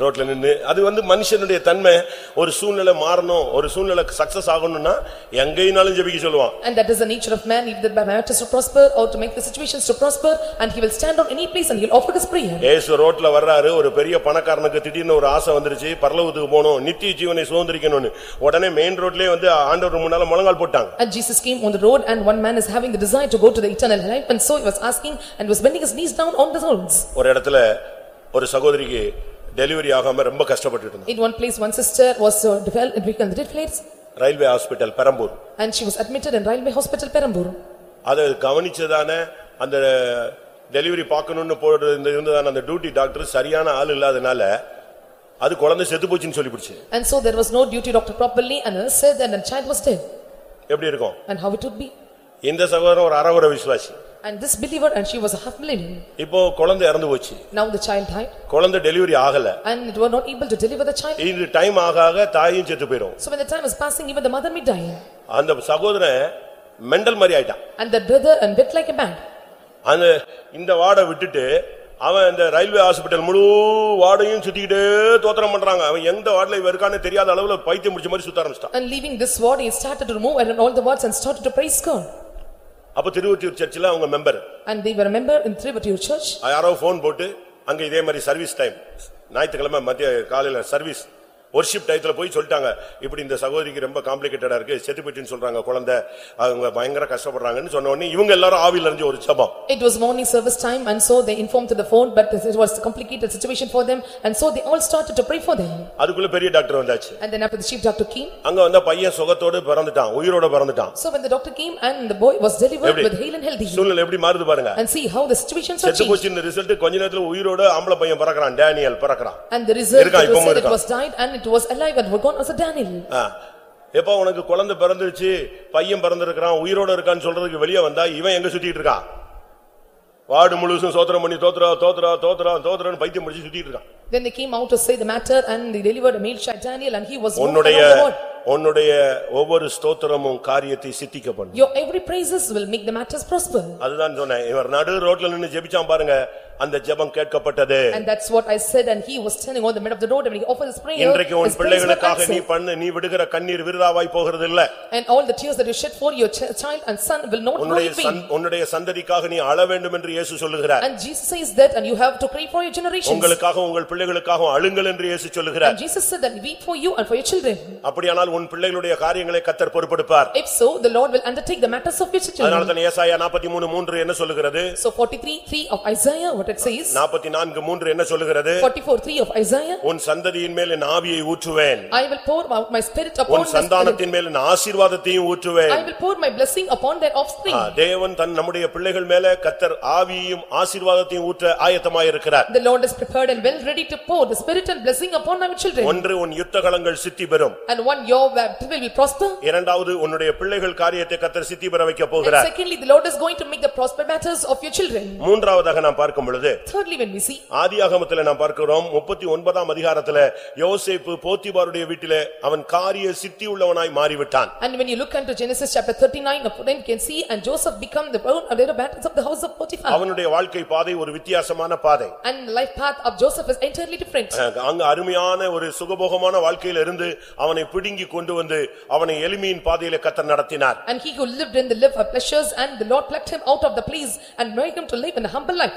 ரோட்ல நின்னு அது வந்து மனுஷனுடைய தன்மை ஒரு சூழ்நிலை மாறணும் ஒரு சூழ்நிலை சக்சஸ் ஆகணும்னா எங்கேயினாலும் ஜெபிக்க சொல்லுவான் And that is the nature of man, if the matters to prosper or to make the situations to prosper, and he will stand on any place and he'll offer his prayer. ஏசு ரோட்ல வர்றாரு ஒரு பெரிய பணக்காரனுக்கு திடீர்னு ஒரு ஆசை வந்துருச்சு பரலோகத்துக்கு போகணும் நித்திய ஜீவனை சுதந்திரிக்கணும்னு உடனே மெயின் ரோட்லயே வந்து ஆண்டவர் முன்னால முழங்கால் போட்டாங்க And Jesus came on the road and one man is having the desire to go to the eternal life and so he was asking and was bending his knees down on the roads. ஒரு இடத்துல ஒரு சகோதரிக்கு delivery ஆகாம ரொம்ப கஷ்டப்பட்டு இருந்தா In one place, one sister was uh, devel- in the place railway hospital Perambur and she was admitted in Railway Hospital Perambur. அதை கவனிச்சதான அந்த டெலிவரி பார்க்கணும்னு போறது இருந்ததான அந்த டியூட்டி டாக்டர் சரியான ஆள் இல்லாதனால அது குழந்தை செத்து போச்சுன்னு சொல்லிவிடுச்சு And so there was no duty doctor properly and nurse said that the child was dead. எப்படி இருக்கும் And how it would be? இந்த சகோதரன் ஒரு அறகுற விசுவாசி And this believer and she was a half millennial. இப்போ குழந்தை இறந்து போச்சு Now the child died குழந்தை டெலிவரி ஆகல and it were not able to deliver the child. இது டைம் ஆக ஆக தாயும் செத்து போயிரும் So when the time was passing, even the mother may die. அந்த சகோதரன் மெண்டல் மாதிரி ஆயிட்டான் And the brother and bit like a man. அந்த இந்த வார்டை விட்டுட்டு அவன் இந்த ரயில்வே ஹாஸ்பிட்டல் முழு வார்டையும் சுத்திக்கிட்டே தோத்திரம் பண்றாங்க அவன் எந்த வார்டுல இவன் இருக்கான்னு தெரியாத அளவுல பைத்தியம் முடிச்ச மாதிரி சுத்த ஆரம்பிச்சிட்டான் And leaving this ward, he started to remove and all the wards and started to praise God. அப்ப திருவொற்றியூர் சர்ச்சில் அவங்க member And they were a member in Trivatiur church. யாரோ போன் போட்டு அங்க இதே மாதிரி சர்வீஸ் டைம் ஞாயிற்றுக்கிழமை மத்திய காலையில சர்வீஸ் ஒர்ஷிப் டயத்துல போய் சொல்லிட்டாங்க இப்படி இந்த சகோதரிக்கு ரொம்ப காம்ப்ளிகேட்டடா இருக்கு செத்து போயிட்டுன்னு சொல்றாங்க குழந்தை அவங்க பயங்கர கஷ்டப்படுறாங்கன்னு சொன்ன உடனே இவங்க எல்லாரும் ஆவில இருந்து ஒரு ஜெபம் It was morning service time and so they informed to the phone but it was a complicated situation for them and so they all started to pray for them. அதுக்குள்ள பெரிய டாக்டர் வந்தாச்சு And then after the chief doctor came, அங்க வந்த பையன் சுகத்தோடு பிறந்துட்டான் உயிரோட பிறந்துட்டான் so when the doctor came and the boy was delivered with hale and healthy. சூழ்நிலை எப்படி மாறுது பாருங்க And see how the situations are செத்து changed. போச்சு ரிசல்ட் கொஞ்ச நேரத்துல உயிரோட ஆம்பளை பையன் பிறக்கறான் டேனியல் பிறக்கறான் And the result, இருக்கான், it was இருக்கான். died and it was alive and were gone. As a Daniel. எப்ப உனக்கு குழந்தை பிறந்துருச்சு பையன் பிறந்திருக்கிறான் உயிரோட இருக்கான்னு சொல்றதுக்கு வெளியே வந்தா இவன் எங்க சுத்திட்டு இருக்கான் வார்டு முழுசும் சோத்திரம் பண்ணி தோத்துறா தோத்துறா தோத்துறா தோத்துறான்னு பைத்தியம் முடிச்சு சுத்திட்டு இருக்கான். Then they came out to say the matter and they delivered a male child Daniel and he was உன்னுடைய. உன்னுடைய ஒவ்வொரு ஸ்தோத்திரமும் காரியத்தை சித்திக்க பண்ணும் Your every praises will make the matters prosper. அதுதான் சொன்னேன். இவர் நடு ரோட்ல நின்னு ஜெபிச்சான் பாருங்க. அந்த ஜெபம் கேட்கப்பட்டது And that's what I said and he was standing on the mid of the road and he offered his prayer. இன்றைக்கு உன் his prayers were பிள்ளைகளுக்காக நீ answered. பண்ணு நீ விடுகிற கண்ணீர் விருதாவாய் போகிறது இல்ல And all the tears that you shed for your ch- child and son will not go உன்னுடைய in vain. சந்- உன்னுடைய சந்ததிக்காக நீ அழ வேண்டும் என்று இயேசு சொல்லுகிறார் And Jesus says that and you have to pray for your generations. உங்களுக்காக உங்கள் பிள்ளைகளுக்காக அழுங்கள் என்று இயேசு சொல்லுகிறார் And Jesus said that weep for you and for your children. அப்படியானால் உன் பிள்ளைகளுடைய காரியங்களை கத்தர் பொறுப்பெடுப்பார் If so, the Lord will undertake the matters of your அதனால children. தான் ஏசாயா நாற்பத்தி மூணு மூன்று என்ன சொல்லுகிறது So forty-three, three of Isaiah, what it says, நாற்பத்தி நான்கு மூன்று என்ன சொல்லுகிறது forty-four, three of Isaiah, உன் சந்ததியின் மேல் என் ஆவியை ஊற்றுவேன் I will pour out my spirit upon உன். சந்தானத்தின் மேல் என் ஆசீர்வாதத்தையும் ஊற்றுவேன் I will pour my blessing upon their offspring. தேவன் தன் நம்முடைய பிள்ளைகள் மேல கத்தர் ஆவியையும் ஆசீர்வாதத்தையும் ஊற்ற ஆயத்தமாயிருக்கிறார் The Lord is prepared and well ready to pour the spirit and blessing upon our children. ஒன்று உன் யுத்தகலங்கள் சித்தி பெறும் And one, your will be prosper. இரண்டாவது உன்னுடைய பிள்ளைகள் காரியத்தை கத்தர் சித்தி பெற வைக்க And போகிறார் secondly, the Lord is going to make the prosper matters of your children. மூன்றாவதாக நாம் பார்க்கும் பொழுது Thirdly, when we see, ஆதியாகமத்துல நாம் பார்க்கிறோம் முப்பத்தி ஒன்பதாம் அதிகாரத்துல யோசேப்பு போத்திபாருடைய வீட்டிலே அவன் காரிய சித்தி உள்ளவனாய் மாறிவிட்டான் and when you look into Genesis chapter thirty-nine, then you can see, and Joseph become the bone of the battles of the house of Potiphar. அவனுடைய வாழ்க்கை பாதை ஒரு வித்தியாசமான பாதை And life path of Joseph is entirely different. அங்க அருமையான ஒரு சுகபோகமான வாழ்க்கையில இருந்து அவனை பிடுங்கி கொண்டு வந்து அவனை எளிமையின் பாதையில கத்தர் நடத்தினார் And he who lived in the life of pleasures and the Lord plucked him out of the place and made him to live in a humble life.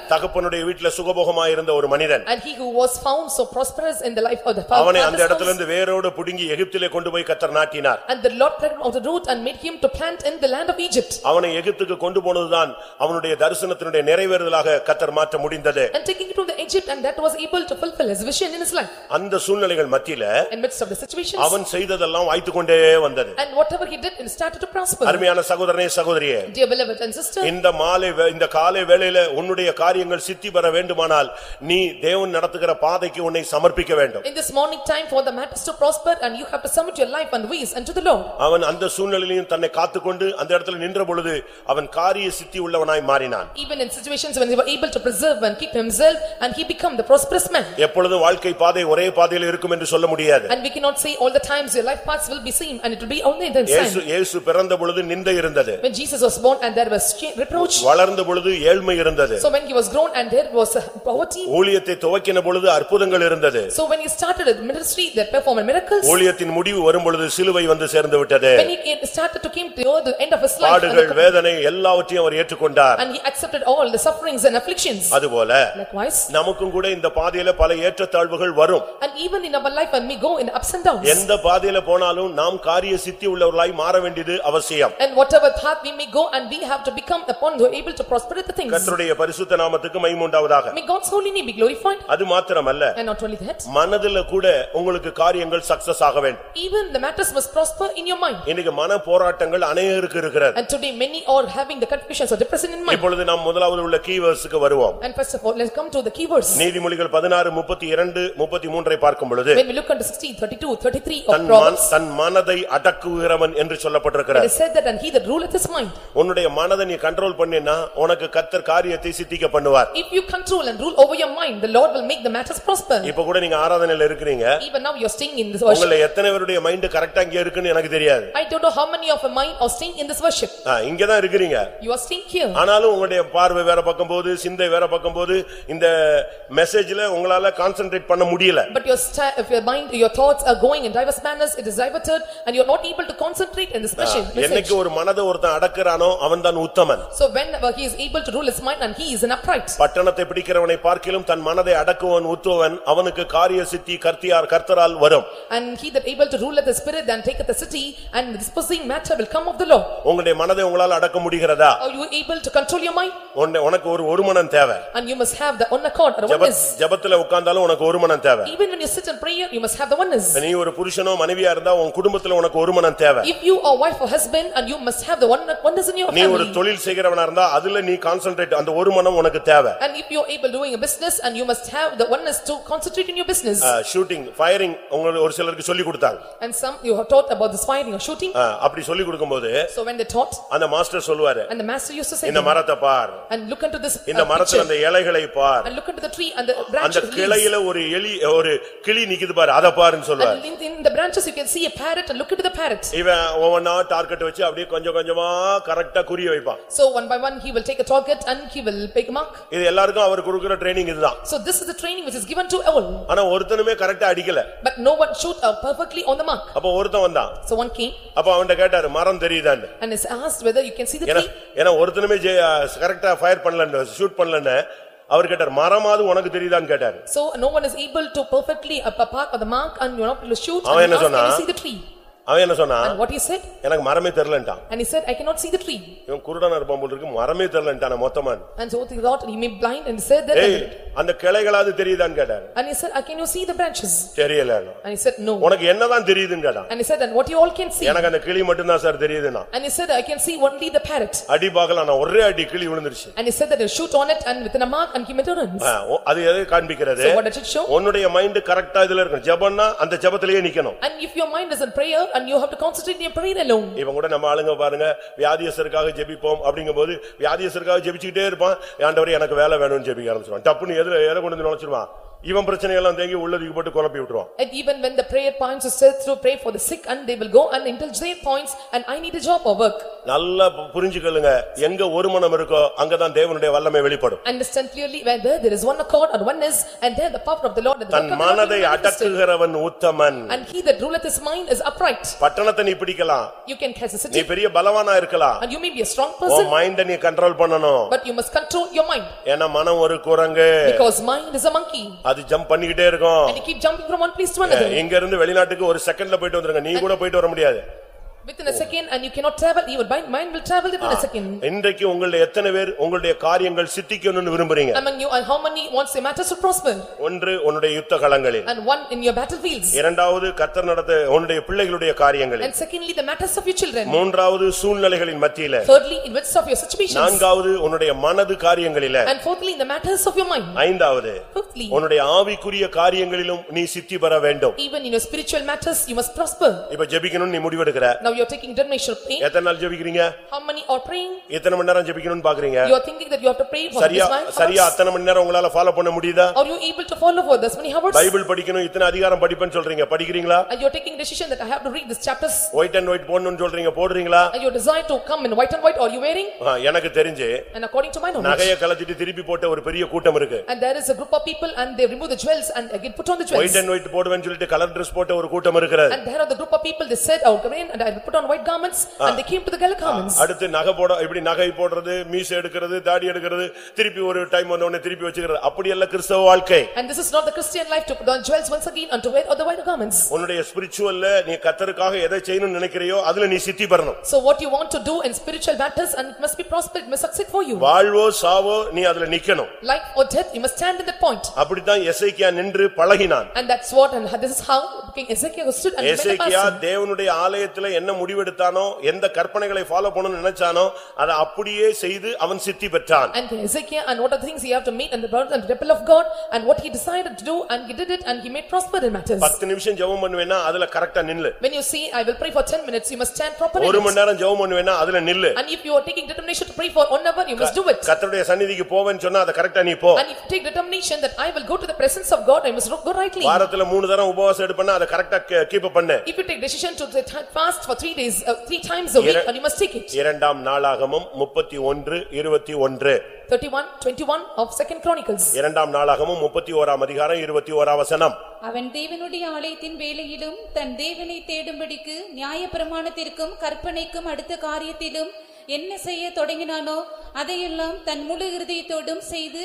தகப்பனுடைய வீட்டுல சுகபோகமாய் இருந்த ஒரு மனிதன் And he who was found so prosperous in the life of the அவனை அந்த father's இடத்துல house. இருந்து வேரோடு பிடுங்கி எகிப்திலே கொண்டு போய் கத்தர் நாட்டினார் And the Lord plucked him out of the root and made him to plant in the land of Egypt. அவனை எகிப்துக்கு கொண்டு போனதுதான் அவனுடைய தரிசனத்தினுடைய நிறைவேறுதலாக கத்தர் மாற்ற முடிந்தது And taking it to the Egypt and that was able to fulfill his vision in his life. அந்த சூழ்நிலைகள் மத்தியில In midst of the situations. அவன் செய்ததெல்லாம் வாய்த்து கொண்டே வந்தது And whatever he did, it started to prosper. அருமையான சகோதரனே சகோதரியே Dear beloved and sister, இந்த மாலை வே- இந்த காலை வேளையில உன்னுடைய காரியங்கள் சித்தி சித்தி பெற வேண்டுமானால் நீ தேவன் நடத்துகிற பாதைக்கு உன்னை சமர்ப்பிக்க வேண்டும் In this morning time for the matters to prosper and you have to submit your life and ways unto the Lord. அவன் அந்த சூழ்நிலையிலும் தன்னை காத்துக்கொண்டு அந்த இடத்துல நின்ற பொழுது அவன் காரிய சித்தி உள்ளவனாய் மாறினான் Even in situations when he was able to preserve and keep himself and he become the prosperous man. எப்பொழுதும் வாழ்க்கை பாதை ஒரே பாதையில் இருக்கும் என்று சொல்ல முடியாது And we cannot say all the times your life paths will be same and it will be only the இயேசு same. இயேசு பிறந்த பொழுது நிந்தை இருந்தது When Jesus was born and there was reproach. வளர்ந்த பொழுது ஏழ்மை இருந்தது So when he was grown and there was uh, poverty. ஊழியத்தை துவக்கின பொழுது அற்புதங்கள் இருந்தது So when he started the ministry, they performed miracles. ஊழியத்தின் முடிவு வரும் பொழுது சிலுவை வந்து சேர்ந்து விட்டது When he came- started to came to the end of his life. and பாடுகள் the- வேதனை எல்லாவற்றையும் அவர் ஏற்றுக்கொண்டார் And he accepted all the sufferings and afflictions. அதுபோல Likewise. நமக்கும் கூட இந்த பாதையில பல ஏற்றத்தாழ்வுகள் வரும் And even in our life when we go in ups and downs. எந்த பாதையில போனாலும் நாம் காரிய சித்தி உள்ளவர்களாய் மாற வேண்டியது அவசியம் And whatever path we may go and we have to become upon who are able to prosper the things. கர்த்தருடைய பரிசுத்த நாமத்துக்கு மைமுண்டாவதாக May God's holy name be glorified. அது மாத்திரமல்ல And not only that, மனதுல கூட உங்களுக்கு காரியங்கள் சக்சஸ் ஆக வேண்டும் even the matters must prosper in your mind. இன்னைக்கு மன போராட்டங்கள் அநேகருக்கு இருக்கிறது And today many are having the confusions or depression in mind. இப்பொழுது நாம் முதலாவது உள்ள கீவர்ஸுக்கு வருவோம் And first of all, let's come to the keywords. நீதிமொழிகள் பதினாறு முப்பத்தி இரண்டு முப்பத்தி மூன்றை பார்க்கும் பொழுது When we look into 16, 32, 33 of தன் மன- Proverbs, தன் மனதை அடக்குகிறவன் என்று it சொல்லப்பட்டிருக்கிறது is said that and he that ruleth his mind. உன்னுடைய மனதை நீ கண்ட்ரோல் பண்ணினா உனக்கு கத்தர் காரியத்தை சித்திக்க பண்ணுவார் If you control and rule over your mind, the Lord will make the matters prosper. இப்ப கூட நீங்க ஆராதனையில இருக்கிறீங்க Even now you are staying in this worship. உங்களை எத்தனை பேருடைய மைண்ட் கரெக்டா இங்க இருக்குன்னு எனக்கு தெரியாது I don't know how many of your mind are staying in this worship. ஆ, இங்கதான் இருக்கிறீங்க You are staying here. ஆனாலும் உங்களுடைய பார்வை வேற பக்கம் போது சிந்தை வேற பக்கம் போது இந்த மெசேஜ்ல உங்களால கான்சென்ட்ரேட் பண்ண முடியல But your sta- if your mind, your thoughts are going in diverse manners, it is diverted and you are not able to concentrate in this message. என்னைக்கு ஒரு மனதை ஒருத்தன் அடக்குறானோ அவன்தான் உத்தமன் So whenever he is able to rule his mind and he is an upright. பட்டணத்தை பிடிக்கிறவனை பார்க்கிலும் தன் மனதை அடக்குவன் உத்துவன் அவனுக்கு காரிய சித்தி கர்த்தியார் கர்த்தரால் வரும் And he that able to rule the spirit and taketh the city and the disposing matter will come of the law. உங்களுடைய மனதை உங்களால் அடக்க முடிகிறதா Are you able to control your mind? உனக்கு ஒரு ஒரு மனம் தேவை And you must have the one accord or oneness. ஜெபத்துல உட்கார்ந்தாலும் உனக்கு ஒரு மனம் தேவை Even when you sit in prayer, you must have the oneness. நீ ஒரு புருஷனோ மனைவியா இருந்தா உன் குடும்பத்துல உனக்கு ஒரு மனம் தேவை If you are wife or husband and you must have the one oneness in your நீ ஒரு family. தொழில் செய்கிறவனா இருந்தா அதுல நீ கான்சென்ட்ரேட் அந்த ஒரு மனம் உனக்கு தேவை And if you are able doing a business and you must have the oneness to concentrate in your business. Shooting firing உங்களுக்கு ஒரு சிலருக்கு சொல்லி கொடுத்தாங்க And some you have taught about this firing or shooting. அப்படி சொல்லி கொடுக்கும்போது So when they taught அந்த master சொல்லுவாரு and the master used to say இந்த மரத்தை பார் and look into this இந்த uh, மரத்துல அந்த இலைகளை பார் and look into the tree and the அந்த branches. leaves. கிளையில ஒரு எலி ஒரு கிளி நிக்குது பாரு அத பாருன்னு சொல்லுவாரு And in the branches you can see a parrot and look into the parrot. இவன் ஒவ்வொன்னா டார்கெட் வச்சு அப்படியே கொஞ்சம் கொஞ்சமா கரெக்டா குறி வைப்பான் So one by one he will take a target and he will take a mark. இது எல்லாருக்கும் அவர் கொடுக்கிற ட்ரைனிங் இதுதான் So this is the training which is given to all. ஆனா ஒருத்தனுமே கரெக்டா அடிக்கல But no one shoot uh, perfectly on the mark. அப்ப ஒருத்தன் வந்தான் So one came அப்ப அவன்கிட்ட கேட்டாரு மரம் தெரியுதான்னு and is asked whether you can see the ஏன்னா tree. ஏன்னா ஒருத்தனுமே கரெக்டா ஃபயர் பண்ணலன்னு ஷூட் பண்ணலன்னு அவர் கேட்டார் மரமாவது உனக்கு தெரியுதான்னு கேட்டாரு So no one is able to perfectly up a park of the mark and you're not able to shoot. அவன் And he என்ன asked, can you சொன்னான்? see the tree? அவன் என்ன சொன்னான் And what he said? எனக்கு மரமே தெரியலன்ட்டான் And he said, I cannot see the tree. இவன் குருடனா இருப்பான் போல இருக்கு மரமே தெரியலன்ட்டான் மொத்தமான் And so he thought he may be blind and he said that. ஏய் அந்த கிளைகளாவது தெரியுதான்னு கேட்டாரு And he said, "Uh, can you see the branches? தெரியல And he said, no. உனக்கு என்னதான் தெரியுதுன்னு கேட்டான் And he said, and what you all can see? எனக்கு அந்த கிளி மட்டும்தான் சார் தெரியுதுன்னா And he said, I can see only the parrot. அடி பார்க்கலாம் நான் ஒரே அடி கிளி விழுந்துருச்சு And he said that he shoot on it and within a mark and he made a runs. ஆ, ஓ, அது எதை காண்பிக்கிறது So what does it show? உன்னுடைய மைண்ட் கரெக்டா இதுல இருக்கும் ஜெபம்னா அந்த ஜெபத்திலேயே நிக்கணும் And if your mind is in prayer and you have to concentrate in your prayer alone. இவன் கூட நம்ம ஆளுங்க பாருங்க வியாதியஸ்தருக்காக ஜெபிப்போம் அப்படிங்கும்போது வியாதியஸ்தருக்காக ஜெபிச்சுக்கிட்டே இருப்பான். ஆண்டவரே எனக்கு வேலை வேணும்னு ஜெபிக்க ஆரம்பிச்சிருவான். டப்புன்னு எதுல எதை கொண்டு வந்து நுழைச்சிருவான். இவன் பிரச்சனை எல்லாம் தேங்கி உள்ளதுக்கு போட்டு குழப்பி விட்டுருவான் And even when the prayer points is said through pray for the sick and they will go and indulge their points and I need a job or work. நல்லா பு- புரிஞ்சுக்கொள்ளுங்க எங்க ஒரு மனம் இருக்கோ அங்கதான் தேவனுடைய வல்லமை வெளிப்படும் Understand clearly where there is one accord or oneness and there the power of the Lord and the than work of the Lord will மனதை be manifested. அடக்குகிறவன் Uthaman And he that ruleth his mind is upright. பட்டணத்தை நீ பிடிக்கலாம் You can catch a நீ city பெரிய பலவானா இருக்கலாம் and you may be a strong உன் person மைண்ட நீ கண்ட்ரோல் பண்ணணும் but you must control your mind ஏன்னா மனம் ஒரு குரங்கு because mind is a monkey அது ஜம்ப் பண்ணிக்கிட்டே இருக்கும். And you keep jumping from one place to another. இங்க இருந்து வெளிநாட்டுக்கு ஒரு செகண்ட்ல போயிட்டு வந்துருங்க. நீ கூட போயிட்டு வர முடியாது. Within a second and you cannot travel, your mind mind will travel within a second. இன்றைக்கு உங்களுடைய எத்தனை பேர் உங்களுடைய காரியங்கள் சித்திக்கணும்னு விரும்புறீங்க Among you, and how many wants their matters to prosper? ஒன்று உன்னுடைய யுத்த களங்களில் And one in your battlefields. இரண்டாவது கத்தர் நடத்த உன்னுடைய பிள்ளைகளுடைய காரியங்களில் And secondly, the matters of your children. மூன்றாவது சூழ்நிலைகளின் மத்தியில Thirdly, in midst of your situations. நான்காவது உன்னுடைய மனது காரியங்களில And fourthly, in the matters of your mind. ஐந்தாவது Fifthly, உன்னுடைய ஆவிக்குரிய காரியங்களிலும் நீ சித்தி பெற வேண்டும் even in your spiritual matters, you must prosper. இப்ப ஜெபிக்கணும்னு நீ முடிவெடுக்கிற Now you are taking determination of praying. எத்தனை நாள் ஜெபிக்கிறீங்க How many are praying? எத்தனை மணி நேரம் ஜெபிக்கணும்னு பாக்குறீங்க You are thinking that you have to pray for சரியா this many சரியா hours. அத்தனை மணி நேரம் உங்களால ஃபாலோ பண்ண முடியுதா Are you able to follow for this many hours? Bible படிக்கணும் இத்தனை அதிகாரம் படிப்பேன்னு சொல்றீங்க படிக்கிறீங்களா And you are taking decision that I have to read these chapters. White and white போடணும்னு சொல்றீங்க போடுறீங்களா And you desire to come in white and white, are you wearing? ஆ, எனக்கு தெரிஞ்சு And according to my knowledge. நகைய கலத்திட்டு திருப்பி போட்ட ஒரு பெரிய கூட்டம் இருக்கு And there is a group of people and they remove the jewels and again put on the jewels. White and white போடுவேன்னு சொல்லிட்டு கலர் Dress போட்ட ஒரு கூட்டம் இருக்கிறது And there are the group of people, they said, "Oh, green," and I will put on white garments and they came to the gala garments. அடுத்து நகை போட இப்படி நகை போடுறது மீசை எடுக்கிறது தாடி எடுக்கிறது திருப்பி ஒரு டைம் வந்த உடனே திருப்பி வச்சுக்கிறது அப்படி அல்ல கிறிஸ்தவ வாழ்க்கை And this is not the Christian life to put on jewels once again and to wear other white garments. உன்னுடைய ஸ்பிரிச்சுவல்ல நீ கத்தருக்காக எதை செய்யணும்னு நினைக்கிறியோ அதுல நீ சித்தி பெறணும் So what you want to do in spiritual matters and it must be prospered, it must succeed for you. வாழ்வோ சாவோ நீ அதுல நிக்கணும் Life or death, you must stand in that point. அப்படித்தான் எசேக்கியா நின்று பழகினான் And that's what and this is how King Ezekiel stood and made a Hezekiah person. தேவனுடைய ஆலயத்துல என்ன முடிவெடுத்தானோ எந்த கற்பனைகளை ஃபாலோ பண்ணணும்னு நினைச்சானோ அதை அப்படியே செய்து அவன் சித்தி பெற்றான் And Ezekiel and what are the things he have to meet and the burden and the temple of God and what he decided to do and he did it and he made prosper in matters. பத்து நிமிஷம் ஜெபம் பண்ணுவேன்னா அதுல கரெக்டா நில்லு When you see, I will pray for ten minutes, you must stand properly. ஒரு மணி நேரம் ஜெபம் பண்ணுவேன்னா அதுல நில்லு And if you are taking determination to pray for one hour, you must do it. கத்தருடைய சந்நிதிக்கு போவேன்னு சொன்னா அதை கரெக்டா நீ போ And if you take determination that I will go to the presence of God, I must go rightly. வாரத்துல மூணு தரம் உபவாசம் எடுப்பேன்னா அதை கரெக்டா கீப் பண்ணு If you take decision to fast for three days, uh, three times a week, Ira- and you must take it. இரண்டாம் நாளாகமும் முப்பத்தி ஒன்று இருபத்தி ஒன்று Thirty-one, twenty-one of second Chronicles. இரண்டாம் நாளாகமும் முப்பத்தி ஓராம் அதிகாரம் இருபத்தி ஓராம் வசனம் அவன் தேவனுடைய ஆலயத்தின் வேலையிலும் தன் தேவனை தேடும்படிக்கு நியாயப்பிரமாணத்திற்கும் கற்பனைக்கும் அடுத்த காரியத்திலும் என்ன செய்ய தொடங்கினானோ அதையெல்லாம் தன் முழு இருதயத்தோடும் செய்து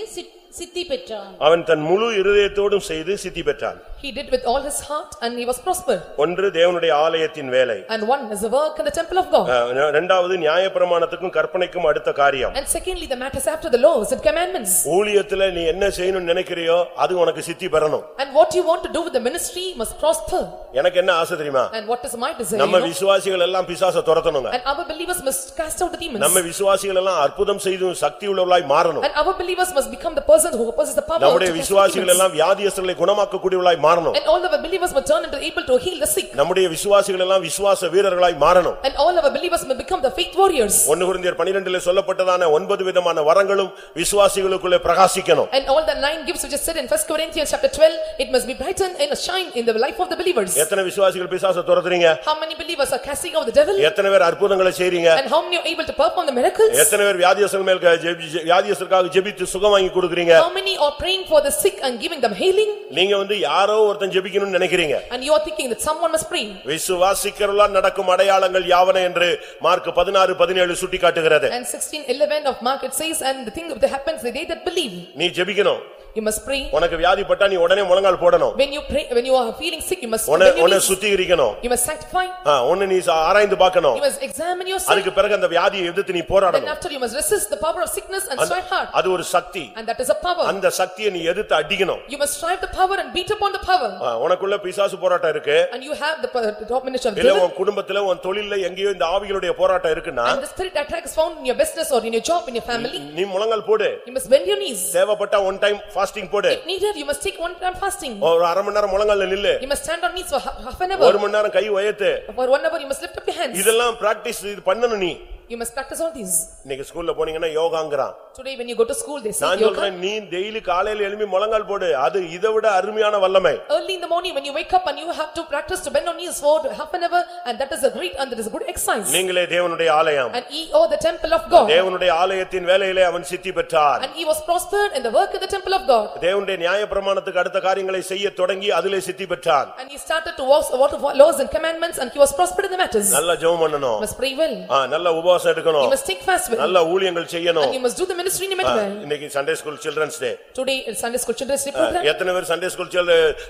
சித்தி பெற்றான் அவன் தன் முழு இருதயத்தோடும் செய்து சித்தி பெற்றான் He did with all his heart and he was prospered. ஒன்று தேவனுடைய ஆலயத்தின் வேலை And one is the work in the temple of God. அஹ், இரண்டாவது நியாயப்பிரமாணத்துக்கும் கற்பனைக்கும் அடுத்த காரியம் And secondly, the matters after the laws and commandments. ஊழியத்துல நீ என்ன செய்யணும்னு நினைக்கிறியோ அது உனக்கு சித்தி பெறணும் And what you want to do with the ministry must prosper. எனக்கு என்ன ஆசை தெரியுமா And what is my desire? நம்ம you know? விசுவாசிகள் எல்லாம் பிசாச துரத்தணுங்க And our believers must cast out the demons. நம்ம விசுவாசிகள் எல்லாம் அற்புதம் செய்தும் சக்தி உள்ளவர்களாய் மாறணும் And our believers must become the person who possesses the power நம்முடைய விசுவாசிகள். எல்லாம் வியாதியஸ்தர்களை குணமாக்கக்கூடியவர்களாய் மாறணும் And all our believers must turn into able to heal the sick. நம்முடைய விசுவாசிகள் எல்லாம் விசுவாச வீரர்களாய் மாறணும் And all our believers may become the faith warriors. ஒன்னு குருந்தியர் பனிரெண்டுல சொல்லப்பட்டதான ஒன்பது விதமான வரங்களும் விசுவாசிகளுக்குள்ளே பிரகாசிக்கணும் And all the nine gifts which is said in first Corinthians chapter twelve, it must be brightened and shine in the life of the believers. எத்தனை விசுவாசிகள் பிசாச துரத்துறீங்க How many believers are casting out the devil? எத்தனை பேர் அற்புதங்களை செய்றீங்க And how many are able to perform the miracles? எத்தனை பேர் வியாதியஸ்தர் மேல் க- ஜெபி- ஜெ- வியாதியஸ்தருக்காக ஜெபித்து சுகம் வாங்கி கொடுக்குறீங்க How many are praying for the sick and giving them healing? நீங்க வந்து யாரோ ஒருத்தன் ஜெபிக்கணும்னு நினைக்கிறீங்க And you are thinking that someone must pray. விசுவாசிக்கிறவர்களால் நடக்கும் அடையாளங்கள் யாவன என்று மார்க் பதினாறு பதினேழு சுட்டி காட்டுகிறது And sixteen eleven of Mark it says, and the thing that happens, the day that believe, நீ ஜெபிக்கணும் You must pray. உனக்கு வியாதிப்பட்டா நீ உடனே முழங்கால் போடணும் When you pray, when you are feeling sick, you must உன்னை உன்னை. சுத்திகரிக்கணும் You must sanctify, உன்னை நீ ஆராய்ந்து பார்க்கணும் you must examine yourself. அதுக்கு பிறகு அந்த வியாதியை எதிர்த்து நீ Then போராடணும் after you must resist the power of sickness and strive hard. அது ஒரு சக்தி And that is a power. அந்த சக்தியை நீ எதிர்த்து அடிக்கணும் You must strive the power and beat upon the power. உனக்குள்ள பிசாசு போராட்டம் இருக்கு And you have the domination of devil. உன் குடும்பத்துல உன் தொழில்ல எங்கேயோ இந்த ஆவிகளுடைய போராட்டம் இருக்குன்னா And the spirit attack is found in your business or in your job, in your family. நீ முழங்கால் போடு You must bend your knees. தேவைப்பட்டா ஒன் டைம் ஃபாஸ்டிங் போடு If needed, you must take one time fasting. ஒரு அரை மணி நேரம் முழங்கால்ல நில்லு You must stand on knees for ha- half an ஒரு hour. மணி நேரம் கை உயர்த்து For one hour, you must lift up your hands. இதெல்லாம் பிராக்டிஸ் இது பண்ணணும் நீ You must practice all these. இன்னைக்கு ஸ்கூல்ல போனீங்கன்னா யோகாங்கிறான் Today, when you go to school, they say நான் yoga. சொல்றேன் நீ டெய்லி காலையில எழும்பி முழங்கால் போடு அது இதை விட அருமையான வல்லமை Early in the morning, when you wake up and you have to practice to bend on knees for half an hour, and that is a great, and that is a good exercise. நீங்களே தேவனுடைய ஆலயம் And ye are the temple of God. தேவனுடைய ஆலயத்தின் வேலையிலே அவன் சித்தி பெற்றான் And he was prospered in the work of the temple of God. தேவனுடைய நியாயப்பிரமாணத்துக்கு அடுத்த காரியங்களை செய்ய தொடங்கி அதிலே சித்தி பெற்றான் And he started to walk what of laws and commandments, and he was prospered in the matters. நல்லா ஜெபம் பண்ணணும் Must pray well. ஆ, நல்ல உபவாசம் You எடுக்கணும் must take fast with நல்ல ஊழியங்கள் செய்யணும் and you must do the ministry in a way. இன்னைக்கு Sunday school childrens day Today is Sunday school children's day program. எத்தனை பேர் சண்டே ஸ்கூல்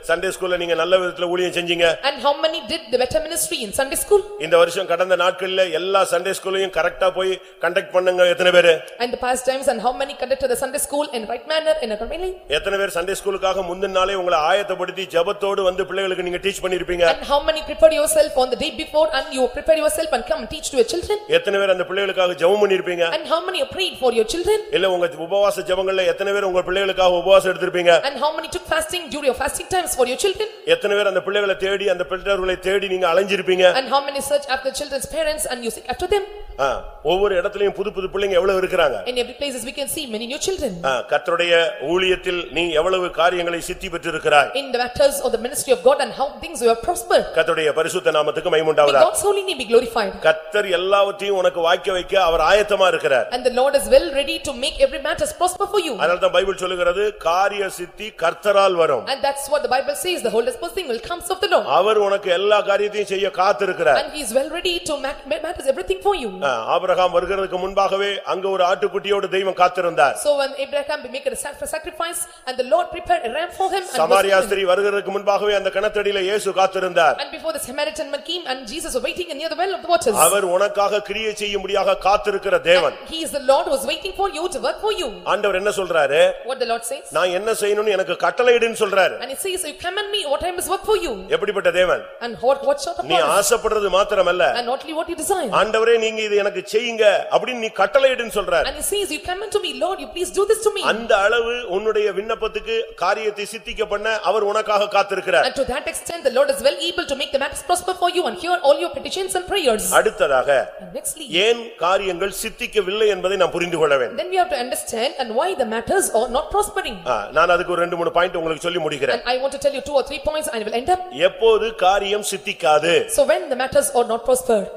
சண்டே ஸ்கூல்ல நீங்க நல்ல விதத்துல ஊழியம் செஞ்சீங்க And how many did the better ministry in Sunday school? இந்த வருஷம் கடந்த நாட்கள்ல எல்லா சண்டே ஸ்கூல்லையும் கரெக்டா போய் கண்டக்ட் பண்ணுங்க எத்தனை பேரு And the past times and how many conducted the Sunday school in right manner in a way? எத்தனை பேர் சண்டே ஸ்கூலுக்காக முந்தின நாளே உங்களை ஆயத்தப்படுத்தி ஜெபத்தோடு வந்து பிள்ளைகளுக்கு நீங்க டீச் பண்ணிருப்பீங்க And how many prepared yourself on the day before and you prepare yourself and come and teach to your children? எத்தனை பேர் அந்த பிள்ளைகளுக்காக ஜெபம் பண்ணிருப்பீங்க And how many are prayed for your children? இல்ல உங்க உபவாச ஜெபங்கள்ல எத்தனை பேர் உங்க பிள்ளைகளுக்காக உபவாசம் எடுத்திருப்பீங்க And how many took fasting during your fasting times for your children? எத்தனை பேர் அந்த பிள்ளைகளை தேடி அந்த பெற்றோர்களை தேடி நீங்க அலைஞ்சிருப்பீங்க And how many search after children's parents and you seek after them? ஆ, ஒவ்வொரு இடத்துலயும் புது புது பிள்ளைங்க எவ்வளவு இருக்கிறாங்க In every places we can see many new children. ஆ, கர்த்தருடைய ஊழியத்தில் நீ எவ்வளவு காரியங்களை சித்தி பெற்றிருக்கிறாய் In the matters of the ministry of God and how things have prospered. கர்த்தருடைய பரிசுத்த நாமத்துக்கு May மைமுண்டாவதா God's holy name be glorified. கர்த்தர் எல்லாவற்றையும் உனக்கு வாய்க்க வைக்க அவர் ஆயத்தமா இருக்கிறார் And the Lord is well ready to make every matters prosper for you. அதனால தான் பைபிள் சொல்லுகிறது காரிய சித்தி கர்த்தரால் வரும் And that's what the Bible says, the whole thing will comes of the Lord. அவர் உனக்கு எல்லா காரியத்தையும் செய்ய காத்திருக்கிறார் And he is well ready to make matters everything for you. ஆ, ஆபிரகாம் வருகிறதுக்கு முன்பாகவே அங்க ஒரு ஆட்டுக்குட்டியோடு தெய்வம் காத்திருந்தார் So when Abraham made a sac- sacrifice and the Lord prepared a ram for him. and was- சமாரியாஸ்திரி வருகிறதுக்கு முன்பாகவே அந்த கிணத்தடியில இயேசு காத்திருந்தார் And before the Samaritan man came and Jesus was waiting near the well of the waters. அவர் உனக்காக கிரியை செய்யும்படியாக காத்திருக்கிற தேவன் He is the Lord who is waiting for you to work for you. ஆண்டவர் என்ன சொல்றாரு What the Lord says. நான் என்ன செய்யணும்னு எனக்கு கட்டளையிடுன்னு சொல்றாரு And he says, you command me what I must work for you. எப்படிப்பட்ட தேவன் And what, what sort of நீ is- ஆசைப்படுறது மாத்திரமல்ல And not only what you desire. ஆண்டவரே நீங்க இது எனக்கு செய்யுங்க அப்படின்னு நீ கட்டளையிடுன்னு சொல்றாரு And he says, you command to me, Lord, you please do this to me. அந்த அளவு உன்னுடைய விண்ணப்பத்துக்கு காரியத்தை சித்திக்க பண்ண அவர் உனக்காக காத்திருக்கிறார் And to that extent, the Lord is well able to make the matters prosper for you and hear all your petitions and prayers. அடுத்ததாக And nextly, ஏன் காரியங்கள் சித்திக்கவில்லை என்பதை நான் புரிந்து கொள்ள வேண்டும் then we have to understand and why the matters are not prospering. ஆ, நான் அதுக்கு ஒரு ரெண்டு மூணு பாயிண்ட் உங்களுக்கு சொல்லி முடிக்கிறேன் And I want to tell you two or three points and I will end up. எப்போது காரியம் சித்திக்காது So when the matters are not prospered,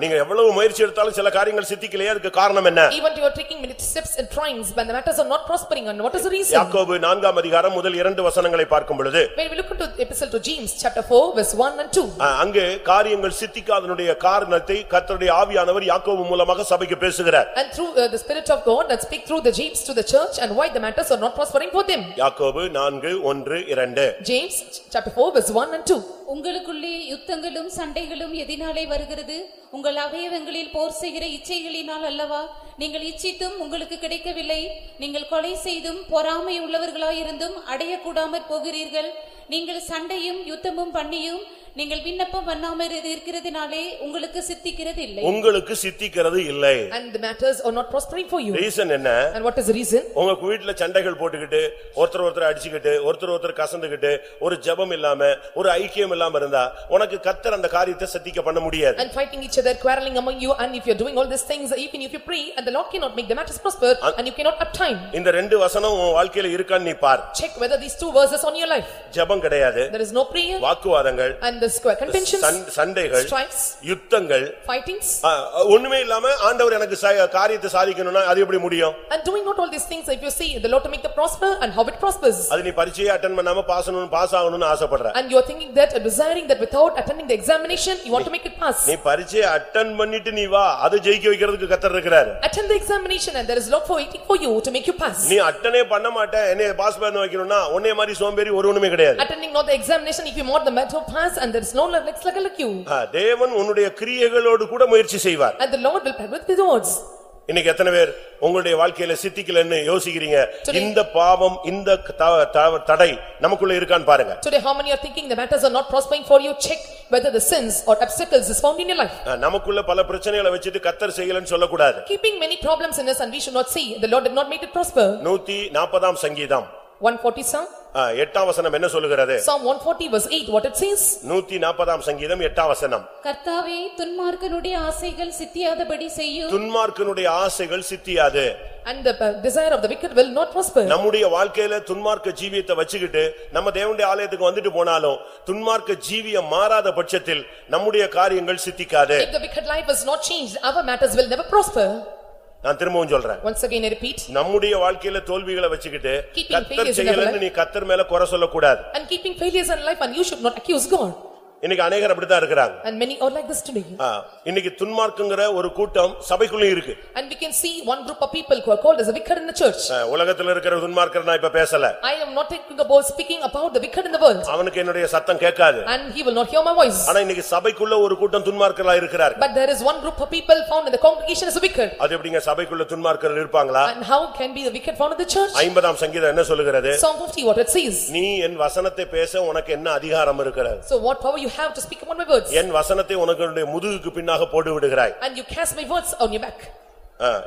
நீங்க எவ்வளவு முயற்சி எடுத்தாலும் சில காரியங்கள் சித்திக்கலையே அதுக்கு காரணம் என்ன even you are taking many steps and tryings, but the matters are not prospering and what is the reason? யாக்கோபு நான்காம் அதிகாரம் முதல் இரண்டு வசனங்களை பார்க்கும் பொழுது When we look into epistle to James, chapter four, verse one and two. ஆ, அங்கே காரியங்கள் சித்திக்காதனுடைய காரணத்தை கர்த்தருடைய ஆவியானவர் யாக்கோபு மூலமாக சபைக்கு பேசுகிறார் And through uh, the spirit of God that speak through the James to the church and why the matters are not prospering for them. யாக்கோபு நான்கு ஒன்று இரண்டு James, chapter four, verse one and two. உங்களுக்குள்ளே யுத்தங்களும் சண்டைகளும் எதினாலே வருகிறது உங்கள் அவயவங்களில் போர் செய்கிற இச்சைகளினால் அல்லவா? நீங்கள் இச்சித்தும் உங்களுக்கு கிடைக்கவில்லை. நீங்கள் கொலை செய்தும் பொறாமை உள்ளவர்களாயிருந்தும் அடையக்கூடாமற் போகிறீர்கள். நீங்கள் சண்டையும் யுத்தமும் பண்ணியும் நீங்கள் விண்ணப்பம் பண்ணாமற் இருக்கிறதினாலே உங்களுக்கு சித்திக்கிறது இல்லை உங்களுக்கு சித்திக்கிறது இல்லை And the matters are not prospering for you. Reason என்ன And what is the reason? உங்க வீட்டுல சண்டைகள் போட்டுக்கிட்டு ஒருத்தர் ஒருத்தர் அடிச்சுக்கிட்டு ஒருத்தர் ஒருத்தர் கசந்துக்கிட்டு ஒரு ஜெபம் இல்லாம ஒரு ஐக்கியம் இல்லாம இருந்தா உனக்கு கத்தர் அந்த காரியத்தை சத்திக்க பண்ண முடியாது And fighting each other, quarreling among you, and if you are doing all these things, even if you pray, and the Lord cannot make the matters prosper, and you cannot uptime. இந்த ரெண்டு வசனம் உன் வாழ்க்கையில இருக்கான்னு நீ பார் Check whether these two verses on your life. ஜெபம் கிடையாது There is no prayer, வாக்குவாதங்கள் and the square contentions, சண்- சண்டைகள் strikes, யுத்தங்கள் fightings, ஒண்ணுமே இல்லாம ஆண்டவர் எனக்கு காரியத்தை சாதிக்கணும்னா அது எப்படி முடியும் and doing not all these things, if you see the Lord to make the prosper, and how it prospers. அது நீ பரீட்சையே அட்டன் பண்ணாம பாஸ் பாஸ் ஆகணும்னு ஆசைப்படுற And you are thinking that, uh, desiring that without attending the examination, you want to make it pass. நீ பரீட்சையை attend பண்ணிட்டு நீ வா அதை ஜெயிக்க வைக்கிறதுக்கு கத்தர் இருக்கிறாரு Attend the examination, and there is Lord for waiting for you to make you pass. நீ அட்டனே பண்ண மாட்டேன் என்னைய பாஸ் பண்ண வைக்கணும்னா உன்னைய மாதிரி சோம்பேறி ஒரு ஒண்ணுமே கிடையாது Attending not the examination, if you want the matter pass, and there is no next like you. ஆ, தேவன் உன்னுடைய கிரியைகளோடு கூட முயற்சி செய்வார் And the Lord will with his words. இன்னைக்கு எத்தனை பேர் உங்களுடைய வாழ்க்கையில சித்திக்கலன்னு யோசிக்கிறீங்க இந்த பாவம் இந்த த- த- தடை நமக்குள்ள இருக்கான்னு பாருங்க Today, how many are thinking the matters are not prospering for you? Check whether the sins or obstacles is found in your life. ஆ, நமக்குள்ள பல பிரச்சனைகளை வச்சுட்டு கத்தர் செய்யலன்னு சொல்லக்கூடாது Keeping many problems in us and we should not see, the Lord did not make it prosper. நூத்தி நாற்பதாம் சங்கீதம் One forty Psalm, ஆ, எட்டாம் வசனம் என்ன சொல்லுகிறது Psalm one forty verse eight, what it says? நூத்தி நாற்பதாம் சங்கீதம் எட்டாம் வசனம் கர்த்தாவே துன்மார்க்கனுடைய ஆசைகள் சித்தியாதபடி செய்யும் துன்மார்க்கனுடைய ஆசைகள் சித்தியாது And the uh, desire of the wicked will not prosper. நம்முடைய வாழ்க்கையில துன்மார்க்க ஜீவியத்தை வச்சுக்கிட்டு நம்ம தேவனுடைய ஆலயத்துக்கு வந்துட்டு போனாலும் துன்மார்க்க ஜீவியம் மாறாத பட்சத்தில் நம்முடைய காரியங்கள் சித்திக்காது If the wicked life is not changed, our matters will never prosper. நான் திரும்பவும் சொல்றேன் Once again, I repeat, நம்முடைய வாழ்க்கையில தோல்விகளை வச்சுக்கிட்டு கத்தர் செய்யலன்னு. நீ கத்தர் மேல குறை சொல்லக்கூடாது and keeping failures in life and you should not accuse God. இன்னைக்கு அநேகர் அப்படித்தான் இருக்கிறாங்க And many are like this today. ஆ, இன்னைக்கு துன்மார்க்குங்கிற ஒரு கூட்டம் சபைக்குள்ளயும் இருக்கு And we can see one group of people who are called as a wicked in the church. ஆ, உலகத்துல இருக்கிற துன்மார்க்கர் நான் இப்ப பேசல I am not talking about speaking about the wicked in the world. அவனுக்கு என்னுடைய சத்தம் கேட்காது And he will not hear my voice. ஆனா இன்னைக்கு சபைக்குள்ள ஒரு கூட்டம் துன்மார்க்கர்களா இருக்கிறார் But there is one group of people found in the congregation as a wicked. அது எப்படிங்க சபைக்குள்ள துன்மார்க்கர்கள் இருப்பாங்களா And how can be the wicked found in the church? ஐம்பதாம் சங்கீதம் என்ன சொல்லுகிறது Psalm 50 what it says. நீ என் வசனத்தை பேச உனக்கு என்ன அதிகாரம் இருக்கிறது So what power you have to speak upon my words? என் வசனத்தை உனக்கு என்னுடைய முதுகுக்கு பின்னாக போட்டு விடுகிறாய் And you cast my words on your back.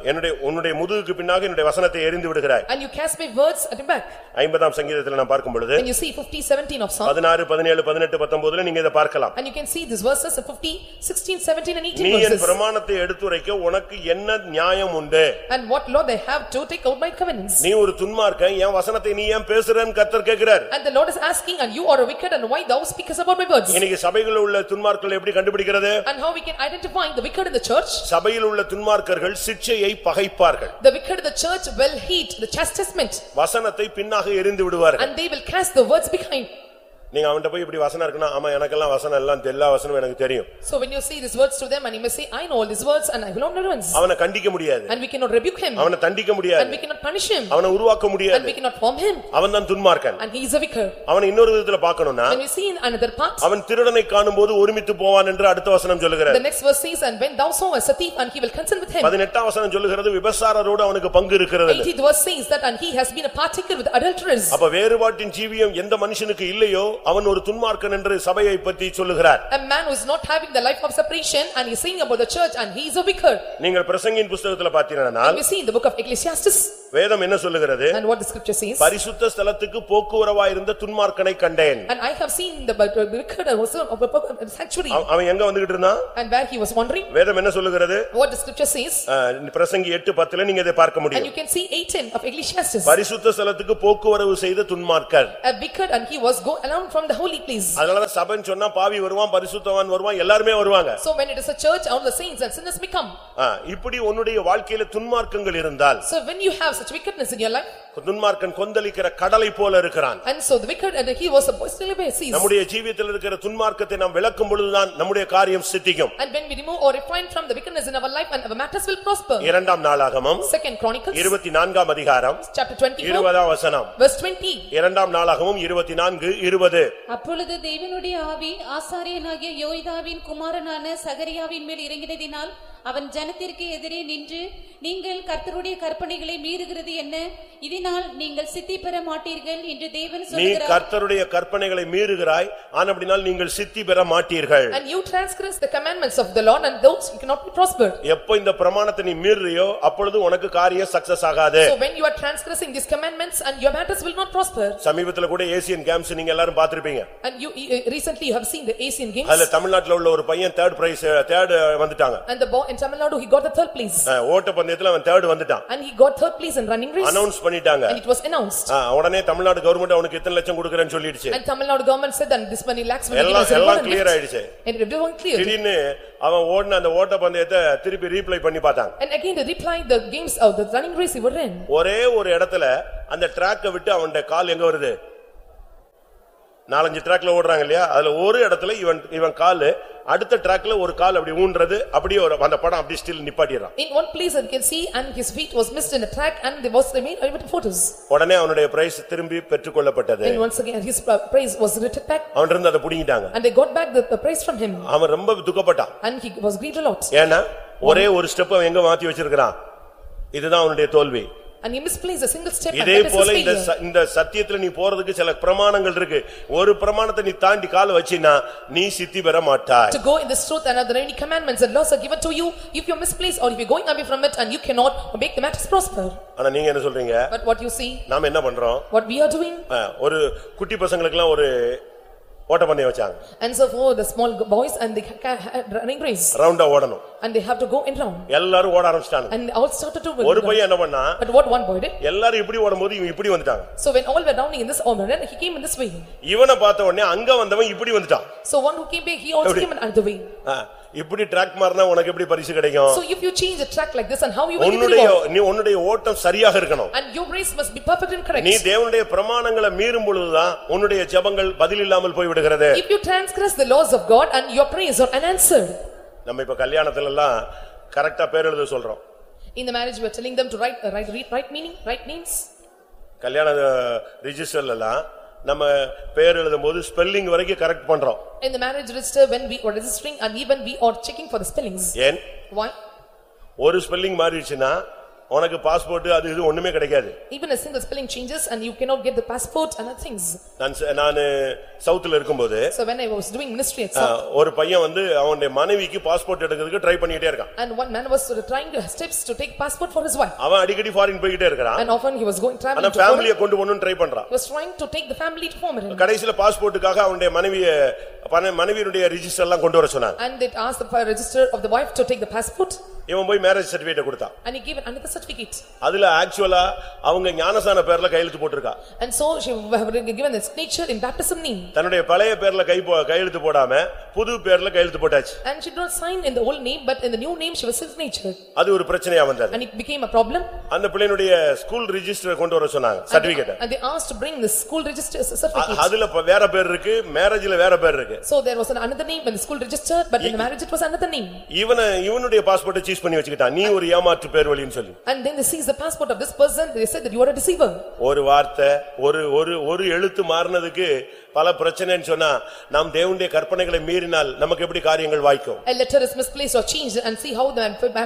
என்னுடைய உன்னுடைய முதுகுக்கு பின்னாக என்னுடைய வசனத்தை எரிந்து விடுகிறாய் And you cast my words at your back. ஐம்பதாம் சங்கீதத்தில் நான் பார்க்கும் பொழுது When you see 50, 17 of Psalm. பதினாறு பதினேழு பதினெட்டு பத்தொன்பதுல நீங்க இதை பார்க்கலாம் And you can see these verses in 50, 16, 17 and நீ 18 என் verses. பிரமாணத்தை எடுத்துரைக்க உனக்கு என்ன நியாயம் உண்டு And what law they have to take out my covenants. நீ ஒரு துன்மார்க்கன் என் வசனத்தை நீ ஏன் பேசுறன்னு கத்தர் கேட்கிறார் And the Lord is asking, and you are a wicked, and why thou speakest about my words? இன்னைக்கு சபைகளில் உள்ள துன்மார்க்கள் எப்படி கண்டுபிடிக்கிறது And how we can identify the wicked in the church? சபையில் உள்ள துன்மார்க்கர்கள் சிக்ஷையை பகைப்பார்கள் The wicked in the church will hate the chastisement, வசனத்தை பின்னாக எரிந்து விடுவார்கள் and they will cast the words behind. நீங்க அவன்கிட்ட போய் இப்படி வசனம் இருக்குன்னா ஆமா எனக்கெல்லாம் வசனம் எல்லாம் எல்லா வசனமும் எனக்கு தெரியும் So when you say these words to them, and you may say, I know all these words, and I will not once. அவனை கண்டிக்க முடியாது And we cannot rebuke him, அவனை தண்டிக்க and முடியாது we cannot punish him, அவனை உருவாக்க and முடியாது we cannot form him, அவன் தான் துன்மார்க்கன் and he is a wicked. அவனை இன்னொரு விதத்துல பார்க்கணும்னா When we see in another part, அவன் திருடனை காணும்போது ஒருமித்து போவான் என்று அடுத்த வசனம் சொல்லுகிறது the next verse says, and when thou sawest a thief, and he will consent with him. பதினெட்டாம் வசனம் சொல்லுகிறது விபசாரரோடு அவனுக்கு பங்கு இருக்கிறது Eighteenth verse says that, and he has been a partaker with adulterers. அப்ப வேறுபாட்டின் ஜீவியம் எந்த மனுஷனுக்கு இல்லையோ அவன் ஒரு துன்மார்க்கன் என்று சபையை பற்றி சொல்லுகிறார் A man who is not having the life of separation, and he is saying about the church, and he is a wicked. நீங்கள் பிரசங்கின் புஸ்தகத்துல And பார்த்தீங்கன்னா we see in the book of Ecclesiastes, வேதம் என்ன சொல்லுகிறது and what the scripture says. பரிசுத்த ஸ்தலத்துக்கு போக்குவரவா இருந்த துன்மார்க்கனை கண்டேன் And I have seen the but the wicked was of a sanctuary, அவ- அவன் எங்க வந்துகிட்டு இருந்தான் and where he was wandering, வேதம் என்ன சொல்லுகிறது what the scripture says, அஹ், பிரசங்கி எட்டு பத்துல நீங்க இதை பார்க்க and முடியும் you can see eighteen of Ecclesiastes. பரிசுத்த ஸ்தலத்துக்கு போக்குவரவு செய்த துன்மார்க்கர் A wicked, and he was go around from the holy place. அதனாலதான் சபைன்னு சொன்னா பாவி வருவான் பரிசுத்தவான் வருவான் எல்லாருமே வருவாங்க So when it is a church, all the saints and sinners may come. இப்படி உன்னுடைய வாழ்க்கையில துன்மார்க்கங்கள் இருந்தால் So when you have such wickedness in your life, துன்மார்க்கன் கொந்தளிக்கிற கடலை போல இருக்கிறான் and so the wicked, and he was a boisterous by seas. நம்முடைய ஜீவியத்தில் இருக்கிற துன்மார்க்கத்தை நாம் விளக்கும் பொழுதுதான் நம்முடைய காரியம் சித்திக்கும் And when we remove or refrain from the wickedness in our life, and our matters will prosper. இரண்டாம் நாளாகமம் Second Chronicles, இருபத்தி நான்காம் அதிகாரம் chapter twenty-four, இருபதாம் வசனம் verse twenty. இரண்டாம் நாளாகவும் இருபத்தி நான்கு இருபது அப்பொழுது தேவனுடைய ஆவி ஆசாரியனாகிய யோய்தாவின் குமாரனான சகரியாவின் மேல் இறங்கினதினால் அவன் ஜனத்திற்கு எதிரே நின்று நீங்கள் கர்த்தருடைய கற்பனைகளை மீறுகிறது என்ன? இதனால் நீங்கள் சித்தி பெற மாட்டீர்கள்? என்று தேவன் நீ கர்த்தருடைய கற்பனைகளை மீறுகிறாய் ஆனபடினால் நீங்கள் சித்தி பெற மாட்டீர்கள். And you transgress the commandments of the Lord, and those you cannot be prospered. எப்ப இந்த பிரமாணத்தை நீ மீறுறியோ அப்பொழுது உனக்கு காரியம் சக்சஸ் ஆகாது. So when you are transgressing these commandments, and your matters will not prosper. சமீபத்துல கூட ஏசியன் கேம்ஸ் நீங்க எல்லாரும் பார்த்திருப்பீங்க. And you, uh, recently you have seen the Asian Games, அதுல தமிழ்நாட்டுல உள்ள ஒரு பையன் தேர்ட் பிரைஸ் தேர்ட் வந்துட்டாங்க. And the boy in Tamil Nadu, he got the third place. ஓட்ட பந்தயத்துல அவன் தேர்ட் வந்துட்டான் And he got third place in running race, announce பண்ணிட்டாங்க and it was announced. உடனே தமிழ்நாடு கவர்மெண்ட் அவனுக்கு இத்தனை லட்சம் கொடுக்கறேன்னு சொல்லிடுச்சு And Tamil Nadu government said that this many lakhs will எல்லாம் எல்லாம் and gift. ஆயிடுச்சு And everyone cleared. திடீர்னு அவன் ஓடின அந்த ஓட்ட பந்தயத்தை திருப்பி ரீப்ளை பண்ணி பார்த்தாங்க And again, they replied the games of the running race he were in. ஒரே ஒரு இடத்துல அந்த ட்ராக்க விட்டு அவன்ட கால் எங்க வருது நாலஞ்சு ட்ராக்ல ஓடுறாங்க இல்லையா அதுல ஒரு இடத்துல இவன் இவன் காலு அடுத்த ட்ராக்ல ஒரு கால் அப்படி ஊன்றது அப்படியே ஒரு அந்த படம் அப்படி ஸ்டில் நிப்பாட்டிடுறான். In one place you can see, and his feet was missed in a track, and there was, they made even photos. உடனே அவனுடைய பிரைஸ் திரும்பி பெற்றுக்கொள்ளப்பட்டது. And once again, his praise was written back, அவன் இருந்து அதை புடிங்கிட்டாங்க. And they got back the the praise from him, அவன் ரொம்ப துக்கப்பட்டான். And he was grieved a lot. ஏன்னா ஒரே ஒரு ஸ்டெப் அவன் எங்க மாத்தி வச்சிருக்கிறான்? இதுதான் அவனுடைய தோல்வி. And he misplaced a single step, and இதே that is போல his இந்த failure. ச- இந்த சத்தியத்துல நீ போறதுக்கு சில பிரமாணங்கள் இருக்கு ஒரு பிரமாணத்தை நீ தாண்டி கால் வச்சினா நீ சித்தி பெற மாட்டாய் To go in this truth and are there any commandments and laws are given to you, if you're misplaced or if you're going away from it and you cannot make the matters prosper. ஆனா நீங்க என்ன சொல்றீங்க But what you see, நாம என்ன பண்றோம் what we are doing, அஹ், ஒரு குட்டி பசங்களுக்கெல்லாம் ஒரு ஓட்டப்பந்தயம் வச்சாங்க and so for the small boys and they ca- had running race, ரவுண்டா ஓடணும் and they have to go in round, எல்லாரும் ஓட ஆரம்பிச்சிட்டாங்க and all started to. ஒரு பையன் என்ன பண்ணா But what one boy did, எல்லாரும் இப்படி ஓடும்போது இவன் இப்படி வந்துட்டாங்க so when all were rounding in this order, he came in this way. இவனை பார்த்த உடனே அங்க வந்தவன் இப்படி வந்துட்டான் So one who came back, he also எப்படி? came in another way. அஹ், இப்படி ட்ராக் மாறினா உனக்கு எப்படி பரிசு கிடைக்கும் So if you change a track like this and how you will get the உன்னுடைய reward? நீ உன்னுடைய ஓட்டம் சரியாக இருக்கணும் And your race must be perfect and correct. நீ தேவனுடைய பிரமாணங்களை மீறும் பொழுதுதான் உன்னுடைய ஜெபங்கள் பதில் இல்லாமல் போய்விடுகிறது If you transgress the laws of God and your prayers are unanswered. நம்ம இப்ப கல்யாணத்துல எல்லாம் கரெக்டா பேர் எழுத சொல்றோம் In the marriage, we are telling them to write, uh, write, read, right meaning, right names. கல்யாண ரிஜிஸ்டர்ல எல்லாம் நம்ம பேர் எழுதும் போது ஸ்பெல்லிங் வரைக்கும் கரெக்ட் பண்றோம் In the marriage register, when we are registering and even we are checking for the spellings. ஏன் Why? ஒரு ஸ்பெல்லிங் மாறிடுச்சுன்னா உனக்கு பாஸ்போர்ட் அது இது ஒண்ணுமே கிடைக்காது Even a single spelling changes and you cannot get the passport and other things. நான் ச- நானு சவுத்துல இருக்கும்போது So when I was doing ministry at ah, South, ஒரு பையன் வந்து அவனுடைய மனைவிக்கு பாஸ்போர்ட் எடுக்கிறதுக்கு ட்ரை பண்ணிட்டே இருக்கான் and one man was sort of trying to steps to take passport for his wife. அவன் அடிக்கடி ஃபாரின் போய்கிட்டே இருக்கிறான் And often he was going ஆனா traveling to foreign. ஃபேமிலியை கொண்டு போகணும்னு ட்ரை பண்றான் He was trying to take the family to foreign. கடைசில பாஸ்போர்ட்டுக்காக அவனுடைய மனைவிய பண- மனைவியினுடைய ரிஜிஸ்டர் எல்லாம் கொண்டு வர சொன்னாங்க And they asked the register of the wife to take the passport இவன் போய் மேரேஜ் சர்டிபிகேட் கொடுத்தான் and he gave another certificate. அதுல ஆக்சுவலா அவங்க ஞானசான பேர்ல கையெழுத்து போட்டிருக்கா And so she given the signature in baptism name. தன்னுடைய பழைய பேர்ல கை கையெழுத்து போடாம புது பேர்ல கையெழுத்து போட்டாச்சு And she did not sign in the old name, but in the new name she was signature. அது ஒரு பிரச்சனையா வந்தது And it became a problem. அந்த பிள்ளையினுடைய ஸ்கூல் ரிஜிஸ்டர் கொண்டு வர சொன்னாங்க certificate And they asked to bring the school register certificate. அதுல வேற பேர் இருக்கு மேரேஜ்ல வேற பேர் இருக்கு So there was an- another name in the school register, but in the marriage it was another name. இவனை இவனுடைய பாஸ்போர்ட்டை சீஸ் பண்ணி வச்சுக்கிட்டான் நீ ஒரு ஏமாற்று பேர் வழின்னு சொல்லி And then they seized the passport of this person, they said that you are a deceiver. ஒரு வார்த்தை ஒரு ஒரு ஒரு எழுத்து மாறினதுக்கு பல பிரச்சனைன்னு சொன்னா நாம் தேவனுடைய கற்பனைகளை மீறினால் நமக்கு எப்படி காரியங்கள் வாய்க்கும் A letter is misplaced or changed and see how the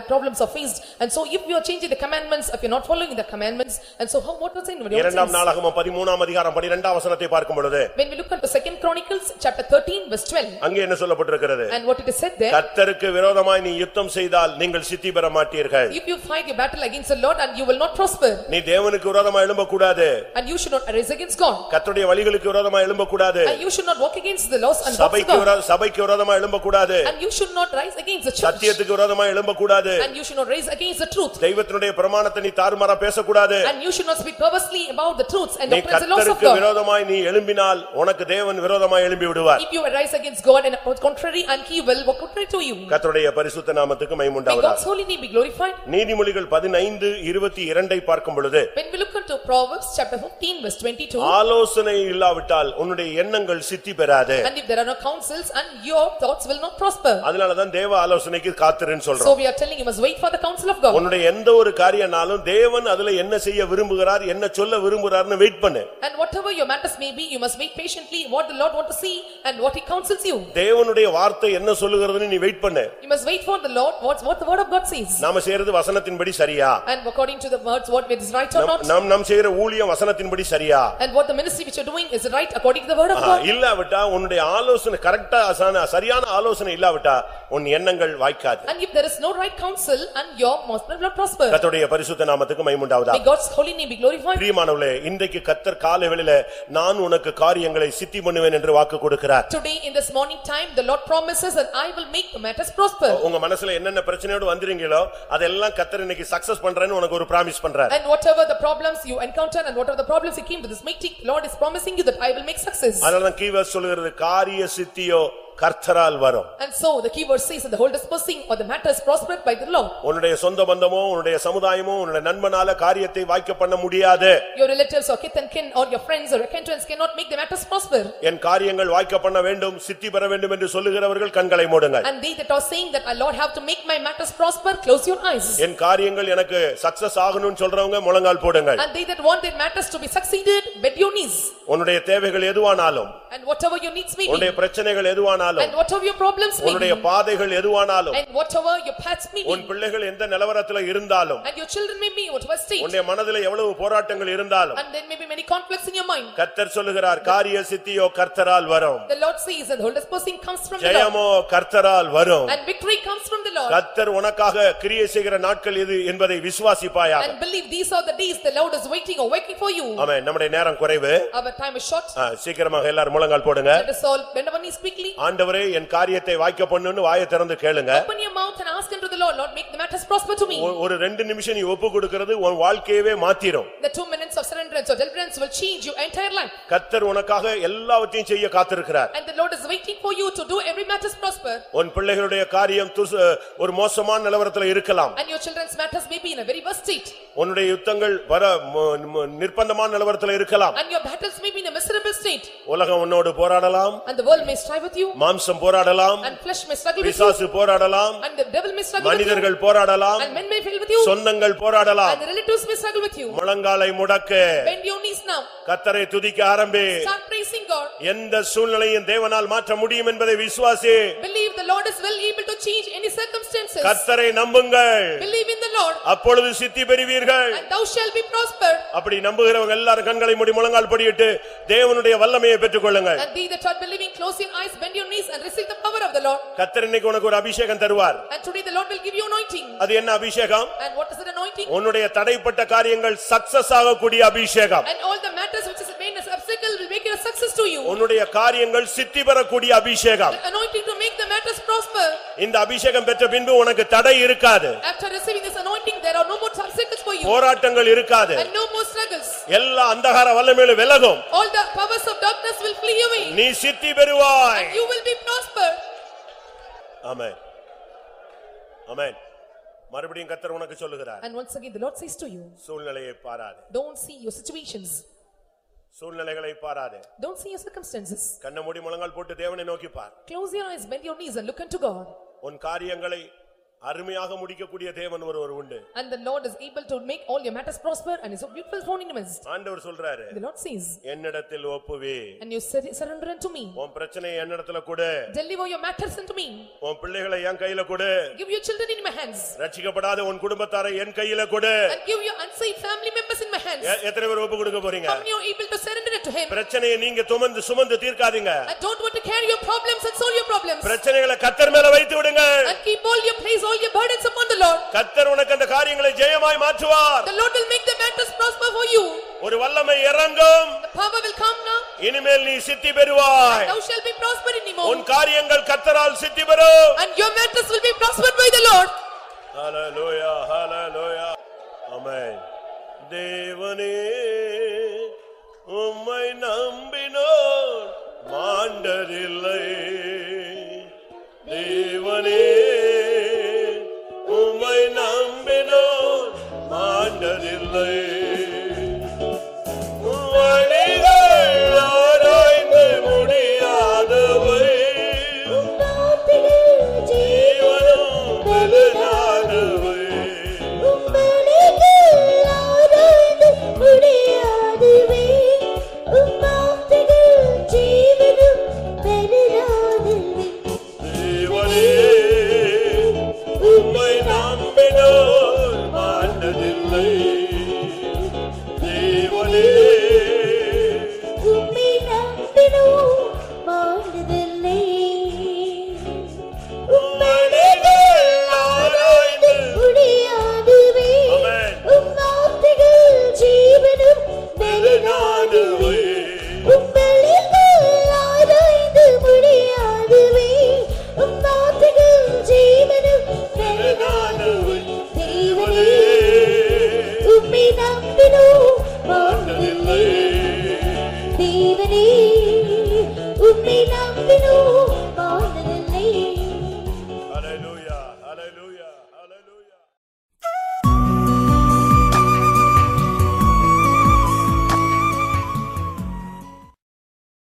problems are faced. And so if you are changing the commandments, if you are not following the commandments, and so how, what was in இரண்டாம் sins? நாளாகம பதிமூணாம் அதிகாரம் பனிரெண்டாம் வசனத்தை பார்க்கும் பொழுது When we look at the second Chronicles, chapter thirteen, verse twelve, அங்கே என்ன சொல்லப்பட்டிருக்கிறது and what it is said there, கர்த்தருக்கு விரோதமாய் நீ யுத்தம் செய்தால் நீங்கள் சித்தி பெற மாட்டீர்கள் if you fight your battle against the Lord and you will not prosper, நீ தேவனுக்கு விரோதமாய் எழும்பக்கூடாது and you should not arise against God, கர்த்தருடைய வழிகளுக்கு விரோதமாய் எழும்பக்கூடாது and you should not walk against the laws and works of சபைக்கு God, விரோ- சபைக்கு விரோதமாய் எழும்பக்கூடாது and you should not rise against the church, சத்தியத்துக்கு விரோதமாய் எழும்பக்கூடாது and you should not rise against the truth, தெய்வத்தினுடைய பிரமாணத்தை நீ தாறுமாறா பேசக்கூடாது and you should not speak perversely about the truths and நீ oppress the laws of கர்த்தருக்கு God. விரோதமாய் நீ எழும்பினால் உனக்கு தேவன் விரோதமாய் எழும்பி விடுவார் If you arise against God and oppose contrary, and he will walk contrary to you. கர்த்தருடைய பரிசுத்த நாமத்துக்கு May மைமுண்டாவதா God's holy name be glorified. நீதிமொழிகள் பதினைந்து இருபத்தி இரண்டை பார்க்கும் பொழுது When we look into Proverbs chapter fifteen verse twenty-two, ஆலோசனை இல்லாவிட்டால் உன்னுடைய எண்ணங்கள் சித்தி பெறாது and if there are no counsels and your thoughts will not prosper. அதனாலதான் தேவ ஆலோசனைக்கு காத்திருன்னு So சொல்றோம் we are telling you must wait for the counsel of God. உன்னுடைய எந்த ஒரு காரியனாலும் தேவன் அதுல என்ன செய்ய விரும்புகிறார் என்ன சொல்ல விரும்புகிறார்னு வெயிட் பண்ணு And whatever your matters may be, you must wait patiently what the Lord want to see and what he counsels you. தேவனுடைய வார்த்தை என்ன சொல்லுகிறதுன்னு நீ வெயிட் பண்ணு You must wait for the Lord, what's what the word of God says. நாம செய்யறது வசனத்தின்படி சரியா And according to the words, what it is right or நம்- not. நாம் நாம் செய்யற ஊழியம் வசனத்தின்படி சரியா And what the ministry which you're doing is right according to the word of Aha, God. இல்லாவிட்டா உன்னுடைய ஆலோசனை கரெக்டா அசான- சரியான ஆலோசனை இல்லாவிட்டா உன் எண்ணங்கள் வாய்க்காது And if there is no right counsel and your mouth will not prosper. கர்த்தருடைய பரிசுத்த நாமத்துக்கு மைமுண்டாவதா May God's holy name be glorified. Priyamanavale இன்றைக்கு கத்தர் காலை வேளையில நான் உனக்கு காரியங்களை சித்தி பண்ணுவேன் என்று வாக்கு கொடுக்கிறார் Today in this morning time, the Lord promises that I will make the matters prosper. உங்க மனசுல என்னென்ன பிரச்சனையோடு வந்துறீங்களோ அதெல்லாம் கத்தர் இன்னைக்கு சக்சஸ் பண்றேன்னு உனக்கு ஒரு பிராமிஸ் பண்றார் And whatever the problems you encounter and whatever the problems you came to this meeting, Lord is promising you that I will make success. அதனாலதான் கீவர்ஸ் சொல்லுகிறது காரிய சித்தியோ கர்த்தரால் வரும் And so the key word says that the whole dispersing or the matters prospered by the Lord. உன்னுடைய சொந்த பந்தமோ உன்னுடைய சமுதாயமோ உன்னுடைய நண்பனால காரியத்தை வாய்க்க பண்ண முடியாது Your relatives or kith and kin or your friends or acquaintance cannot make the matters prosper. என் காரியங்கள் வாய்க்க பண்ண வேண்டும் சித்தி பெற வேண்டும் என்று சொல்லுகிறவர்கள் கண்களை மூடுங்கள் And they that are saying that I Lord have to make my matters prosper, close your eyes. என் காரியங்கள் எனக்கு சக்சஸ் ஆகணும்னு சொல்றவங்க முழங்கால் போடுங்கள் And they that want their matters to be succeeded, bend your knees. உன்னுடைய தேவைகள் எதுவானாலும் And whatever your needs may உன்னுடைய be, பிரச்சனைகள் எதுவானாலும் and whatever your problems may உன்னுடைய பாதைகள் எதுவானாலும் and whatever your paths may உன் be, பிள்ளைகள் எந்த நிலவரத்துல இருந்தாலும் and your children may be whatever state, உன்னுடைய மனதில் எவ்வளவு போராட்டங்கள் இருந்தாலும் and there may be many conflicts in your mind. கர்த்தர் சொல்லுகிறார் காரிய சித்தியோ கர்த்தரால் wரும் The Lord says, and the whole dispersing comes from the Lord, ஜெயமோ கர்த்தரால் வரும் and victory comes from the Lord. கர்த்தர் உனக்காக கிரியை செய்கிற நாட்கள் எது என்பதை விசுவாசிப்பாயாக And believe these are the days the Lord is waiting or waiting for you. ஆமென் நம்முடைய நேரம் குறைவு Our time is short. ஆ, சீக்கிரமாக எல்லாரும் முழங்கால் போடுங்க ஆண்டவரே என் காரியத்தை வாய்க்க பண்ணுன்னு வாயை திறந்து கேளுங்க Open your mouth and ask unto the Lord, Lord, make the matters prosper to me. ஒ- ஒரு ரெண்டு நிமிஷம் நீ ஒப்பு கொடுக்கிறது உன் வாழ்க்கையவே மாத்திரும் The two minutes of surrender deliverance or deliverance will change your entire life. கத்தர் உனக்காக எல்லாவற்றையும் செய்ய காத்திருக்கிறார் And the Lord is waiting for you to do every matters prosper. உன் பிள்ளைகளுடைய காரியம் துச- ஒரு மோசமான நிலவரத்துல இருக்கலாம் And your children's matters may be in a very worst state. உன்னுடைய யுத்தங்கள் வர ம- ம- நிர்பந்தமான நிலவரத்துல இருக்கலாம் And your battles may be in a miserable. உலகம் உன்னோடு போராடலாம் And the world may strive with you. மாம்சம் போராடலாம் And flesh may struggle with you. பிசாசு போராடலாம் And the devil may struggle with you. மனிதர்கள் போராடலாம் And men may fail with you. சொந்தங்கள் போராடலாம் And relatives may struggle with you. முழங்காலை முடக்க Bend your knees now. கத்தரை துதிக்க ஆரம்பி Start praising God. எந்த சூழ்நிலையும் தேவனால் மாற்ற முடியும் என்பதை விசுவாசி Believe the Lord is well able to change any circumstances. கத்தரை நம்புங்கள் Believe in the Lord அப்பொழுது சித்தி பெறுவீர்கள் and thou shalt be prospered. அப்படி நம்புகிறவங்க எல்லாரும் கண்களை மூடி முழங்கால் படியிட்டு தேவனுடைய வல்லமையை பெற்றுக்கொள்ளுங்கள் And thee that art believing, close your eyes, bend your knees and receive the power of the Lord. கத்தர் இன்னைக்கு உனக்கு ஒரு அபிஷேகம் தருவார் And today the Lord will give you anointing. அது என்ன அபிஷேகம் And what is that anointing? உன்னுடைய தடைப்பட்ட காரியங்கள் சக்சஸ் ஆகக்கூடிய அபிஷேகம் And all the matters which is made as obstacle will make it a success to you. உன்னுடைய காரியங்கள் சித்தி பெறக்கூடிய அபிஷேகம் The anointing to make the matters prosper. இந்த அபிஷேகம் பெற்ற பின்பு உனக்கு தடை இருக்காது After receiving this anointing, there are no more obstacles. போராட்டங்கள் இருக்காது And no more struggles. எல்லா அந்தகார வல்லமையில விலகும் All the powers of darkness will flee away. நீ சித்தி பெறுவாய் And you will be prospered. ஆமென் ஆமென் மறுபடியும் கத்தர் உனக்கு சொல்லுகிறார் And once again, the Lord says to you, சூழ்நிலையை பாராது don't see your situations. சூழ்நிலைகளை பாராது Don't see your circumstances. கண்ண மூடி முழங்கால் போட்டு தேவனை நோக்கி பார் Close your eyes, bend your knees and look unto God. உன் காரியங்களை அருமையாக முடிக்கக்கூடிய தேவன் ஒருவர் உண்டு And the Lord is able to make all your matters prosper and is so beautiful for midst. ஆண்டவர் சொல்றாரு The Lord says, என்னிடத்தில் ஒப்புவே and you sur- surrender unto me. உன் பிரச்சனையை என்னிடத்துல கொடு Deliver your matters unto me. உன் பிள்ளைகளை என் கையில கொடு Give your children in my hands. ரட்சிக்கப்படாத உன் குடும்பத்தாரை என் கையில கொடு And give your unsaved family members in my hands. எத்தனை பேர் ஒப்பு கொடுக்க போறீங்க Come you able to surrender to him. பிரச்சனையை நீங்க சுமந்து சுமந்து தீர்க்காதீங்க And don't want to carry your problems and solve your problems. பிரச்சனைகளை கத்தர் மேல வைத்து விடுங்க And keep all your place, all your burdens upon the Lord. கத்தர் உனக்கு அந்த காரியங்களை ஜெயமாய் மாற்றுவார் The Lord will make the matters prosper for you. ஒரு வல்லமை இறங்கும் The power will come now. இனிமேல் நீ சித்தி பெறுவாய் Thou shalt be prospered anymore. உன் காரியங்கள் கத்தரால் சித்தி பெறும் And your matters will be prospered by the Lord. ஹalleluya ஹalleluya ஆமென் தேவனே உம்மை நம்பினோர் மாண்டதில்லை தேவனே நம்பினோர் மாண்டதில்லை